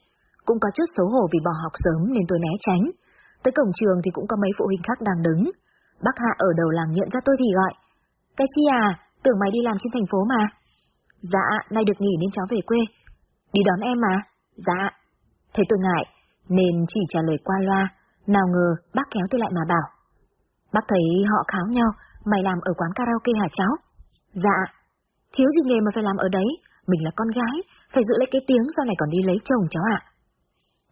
Cũng có chút xấu hổ vì bỏ học sớm nên tôi né tránh. Tới cổng trường thì cũng có mấy phụ huynh khác đang đứng. Bác Hạ ở đầu làng nhận ra tôi thì gọi. Cái chi à, tưởng mày đi làm trên thành phố mà. Dạ, nay được nghỉ nên cháu về quê. Đi đón em mà. Dạ. Thấy tôi ngại, nên chỉ trả lời qua loa, nào ngờ bác kéo tôi lại mà bảo. Bác thấy họ kháo nhau, mày làm ở quán karaoke hả cháu? Dạ. Thiếu gì nghề mà phải làm ở đấy, mình là con gái, phải giữ lấy cái tiếng sau này còn đi lấy chồng cháu ạ.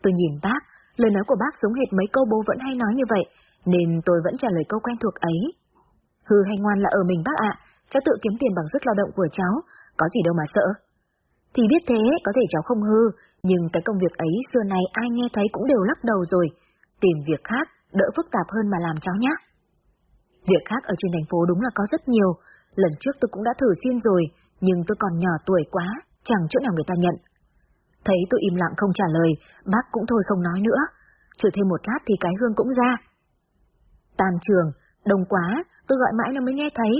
Tôi nhìn bác, lời nói của bác giống hệt mấy câu bố vẫn hay nói như vậy, nên tôi vẫn trả lời câu quen thuộc ấy. Hư hay ngoan là ở mình bác ạ, cháu tự kiếm tiền bằng sức lao động của cháu, có gì đâu mà sợ. Thì biết thế, có thể cháu không hư, nhưng cái công việc ấy xưa nay ai nghe thấy cũng đều lắc đầu rồi. Tìm việc khác, đỡ phức tạp hơn mà làm cháu nhé. Việc khác ở trên thành phố đúng là có rất nhiều. Lần trước tôi cũng đã thử xin rồi, nhưng tôi còn nhỏ tuổi quá, chẳng chỗ nào người ta nhận. Thấy tôi im lặng không trả lời, bác cũng thôi không nói nữa. Chờ thêm một lát thì cái hương cũng ra. Tan trường, đông quá, tôi gọi mãi nó mới nghe thấy.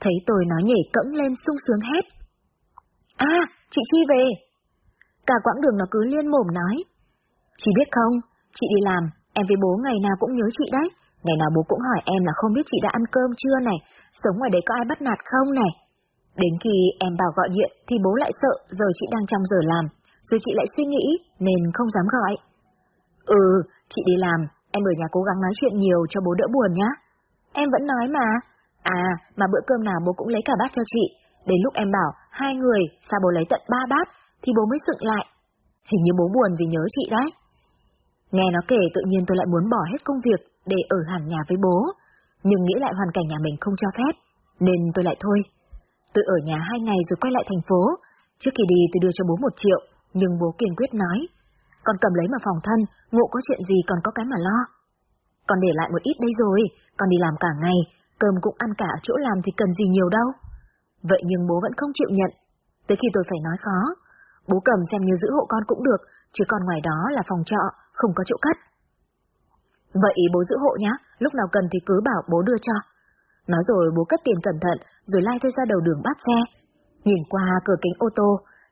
Thấy tôi nói nhảy cẫng lên sung sướng hết. À, chị Chi về. Cả quãng đường nó cứ liên mồm nói. Chị biết không, chị đi làm, em với bố ngày nào cũng nhớ chị đấy, Ngày nào bố cũng hỏi em là không biết chị đã ăn cơm chưa này, sống ngoài đấy có ai bắt nạt không này. Đến khi em bảo gọi điện thì bố lại sợ giờ chị đang trong giờ làm, rồi chị lại suy nghĩ nên không dám gọi. Ừ, chị đi làm, em ở nhà cố gắng nói chuyện nhiều cho bố đỡ buồn nhá. Em vẫn nói mà. À, mà bữa cơm nào bố cũng lấy cả bát cho chị. Đến lúc em bảo hai người, sao bố lấy tận ba bát, thì bố mới sựng lại. Hình như bố buồn vì nhớ chị đấy. Nghe nó kể tự nhiên tôi lại muốn bỏ hết công việc để ở hẳn nhà với bố, nhưng nghĩ lại hoàn cảnh nhà mình không cho phép, nên tôi lại thôi. Tôi ở nhà hai ngày rồi quay lại thành phố. Trước khi đi tôi đưa cho bố một triệu, nhưng bố kiên quyết nói. Con cầm lấy mà phòng thân, ngộ có chuyện gì còn có cái mà lo. Con để lại một ít đây rồi, con đi làm cả ngày, cơm cũng ăn cả chỗ làm thì cần gì nhiều đâu. Vậy nhưng bố vẫn không chịu nhận. Tới khi tôi phải nói khó, bố cầm xem như giữ hộ con cũng được, chứ còn ngoài đó là phòng trọ, không có chỗ cất. Vậy bố giữ hộ nhá, lúc nào cần thì cứ bảo bố đưa cho. Nói rồi bố cất tiền cẩn thận, rồi lai tôi ra đầu đường bắt xe. Nhìn qua cửa kính ô tô,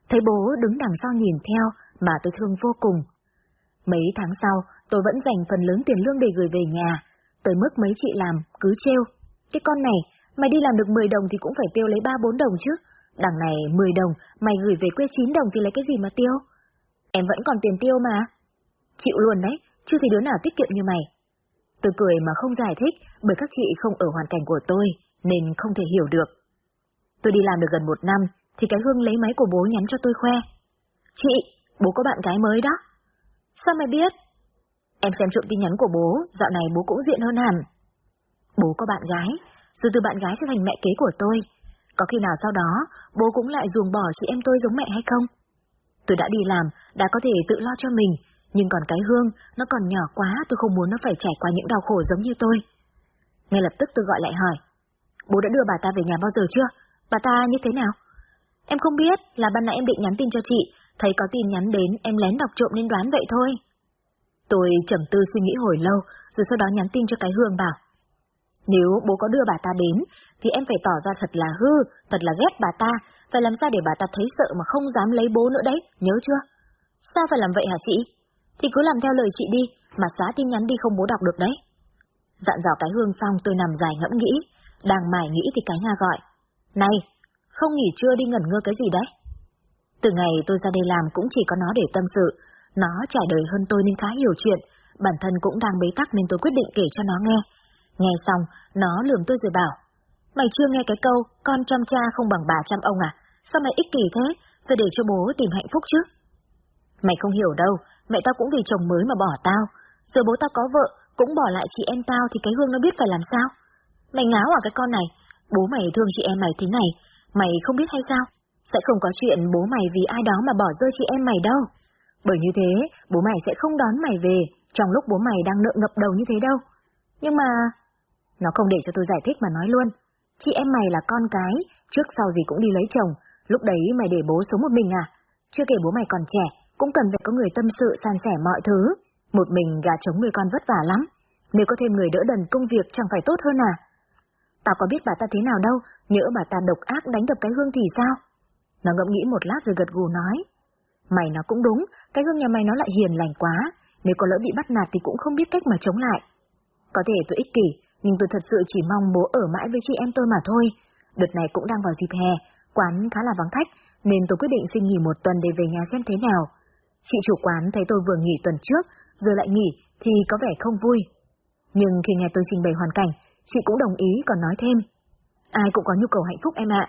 thấy bố đứng đằng sau nhìn theo mà tôi thương vô cùng. Mấy tháng sau, tôi vẫn dành phần lớn tiền lương để gửi về nhà, tới mức mấy chị làm, cứ trêu. Cái con này, mày đi làm được 10 đồng thì cũng phải tiêu lấy 3-4 đồng chứ. Đằng này 10 đồng, mày gửi về quê 9 đồng thì lấy cái gì mà tiêu? Em vẫn còn tiền tiêu mà. Chịu luôn đấy, chưa thì đứa nào tiết kiệm như mày. Tôi cười mà không giải thích bởi các chị không ở hoàn cảnh của tôi, nên không thể hiểu được. Tôi đi làm được gần một năm, thì cái Hương lấy máy của bố nhắn cho tôi khoe. Chị, bố có bạn gái mới đó. Sao mày biết? Em xem trộm tin nhắn của bố, dạo này bố cũng diện hơn hẳn. Bố có bạn gái, rồi từ bạn gái sẽ thành mẹ kế của tôi. Có khi nào sau đó, bố cũng lại ruồng bỏ chị em tôi giống mẹ hay không? Tôi đã đi làm, đã có thể tự lo cho mình, nhưng còn cái hương, nó còn nhỏ quá, tôi không muốn nó phải trải qua những đau khổ giống như tôi. Ngay lập tức tôi gọi lại hỏi, bố đã đưa bà ta về nhà bao giờ chưa? Bà ta như thế nào? Em không biết, là ban nãy em định nhắn tin cho chị, thấy có tin nhắn đến, em lén đọc trộm nên đoán vậy thôi. Tôi trầm tư suy nghĩ hồi lâu, rồi sau đó nhắn tin cho cái hương bảo. Nếu bố có đưa bà ta đến, thì em phải tỏ ra thật là hư, thật là ghét bà ta, phải làm sao để bà ta thấy sợ mà không dám lấy bố nữa đấy, nhớ chưa? Sao phải làm vậy hả chị? Thì cứ làm theo lời chị đi, mà xóa tin nhắn đi không bố đọc được đấy. Dặn dò cái hương xong tôi nằm dài ngẫm nghĩ, đang mải nghĩ thì cái Nga gọi. Này, không nghỉ trưa đi ngẩn ngơ cái gì đấy? Từ ngày tôi ra đây làm cũng chỉ có nó để tâm sự, nó trải đời hơn tôi nên khá hiểu chuyện, bản thân cũng đang bế tắc nên tôi quyết định kể cho nó nghe. Nghe xong, nó lườm tôi rồi bảo, mày chưa nghe cái câu, con chăm cha không bằng bà chăm ông à? Sao mày ích kỷ thế? Phải để cho bố tìm hạnh phúc chứ? Mày không hiểu đâu, mẹ tao cũng vì chồng mới mà bỏ tao. Giờ bố tao có vợ, cũng bỏ lại chị em tao thì cái Hương nó biết phải làm sao? Mày ngáo à cái con này? Bố mày thương chị em mày thế này, mày không biết hay sao? Sẽ không có chuyện bố mày vì ai đó mà bỏ rơi chị em mày đâu. Bởi như thế, bố mày sẽ không đón mày về, trong lúc bố mày đang nợ ngập đầu như thế đâu. Nhưng mà... Nó không để cho tôi giải thích mà nói luôn. Chị em mày là con cái, trước sau gì cũng đi lấy chồng, lúc đấy mày để bố sống một mình à? Chưa kể bố mày còn trẻ, cũng cần phải có người tâm sự san sẻ mọi thứ. Một mình gà trống nuôi con vất vả lắm. Nếu có thêm người đỡ đần công việc chẳng phải tốt hơn à? Tao có biết bà ta thế nào đâu, nhỡ bà ta độc ác đánh đập cái hương thì sao? Nó ngẫm nghĩ một lát rồi gật gù nói. Mày nó cũng đúng, cái hương nhà mày nó lại hiền lành quá, nếu có lỡ bị bắt nạt thì cũng không biết cách mà chống lại. Có thể tôi ích kỷ, nhưng tôi thật sự chỉ mong bố ở mãi với chị em tôi mà thôi. Đợt này cũng đang vào dịp hè, quán khá là vắng khách, nên tôi quyết định xin nghỉ một tuần để về nhà xem thế nào. Chị chủ quán thấy tôi vừa nghỉ tuần trước, giờ lại nghỉ thì có vẻ không vui. Nhưng khi nghe tôi trình bày hoàn cảnh, chị cũng đồng ý còn nói thêm. Ai cũng có nhu cầu hạnh phúc em ạ.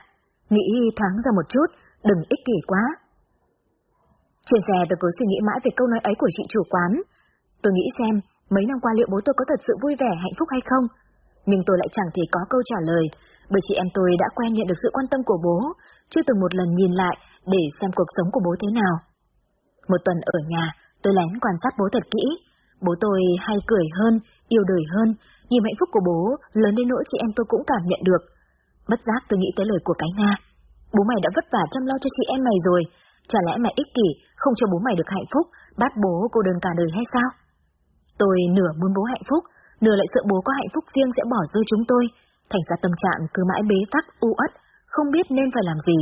Nghĩ thoáng ra một chút, đừng ích kỷ quá. Trên xe tôi cứ suy nghĩ mãi về câu nói ấy của chị chủ quán. Tôi nghĩ xem, mấy năm qua liệu bố tôi có thật sự vui vẻ hạnh phúc hay không? Nhưng tôi lại chẳng thể có câu trả lời, bởi chị em tôi đã quen nhận được sự quan tâm của bố, chưa từng một lần nhìn lại để xem cuộc sống của bố thế nào. Một tuần ở nhà, tôi lén quan sát bố thật kỹ. Bố tôi hay cười hơn, yêu đời hơn, nhìn hạnh phúc của bố lớn đến nỗi chị em tôi cũng cảm nhận được. Bất giác tôi nghĩ tới lời của cái Nga. Bố mày đã vất vả chăm lo cho chị em mày rồi, chả lẽ mày ích kỷ, không cho bố mày được hạnh phúc, bắt bố cô đơn cả đời hay sao? Tôi nửa muốn bố hạnh phúc, nửa lại sợ bố có hạnh phúc riêng sẽ bỏ rơi chúng tôi, thành ra tâm trạng cứ mãi bế tắc, u uất, không biết nên phải làm gì.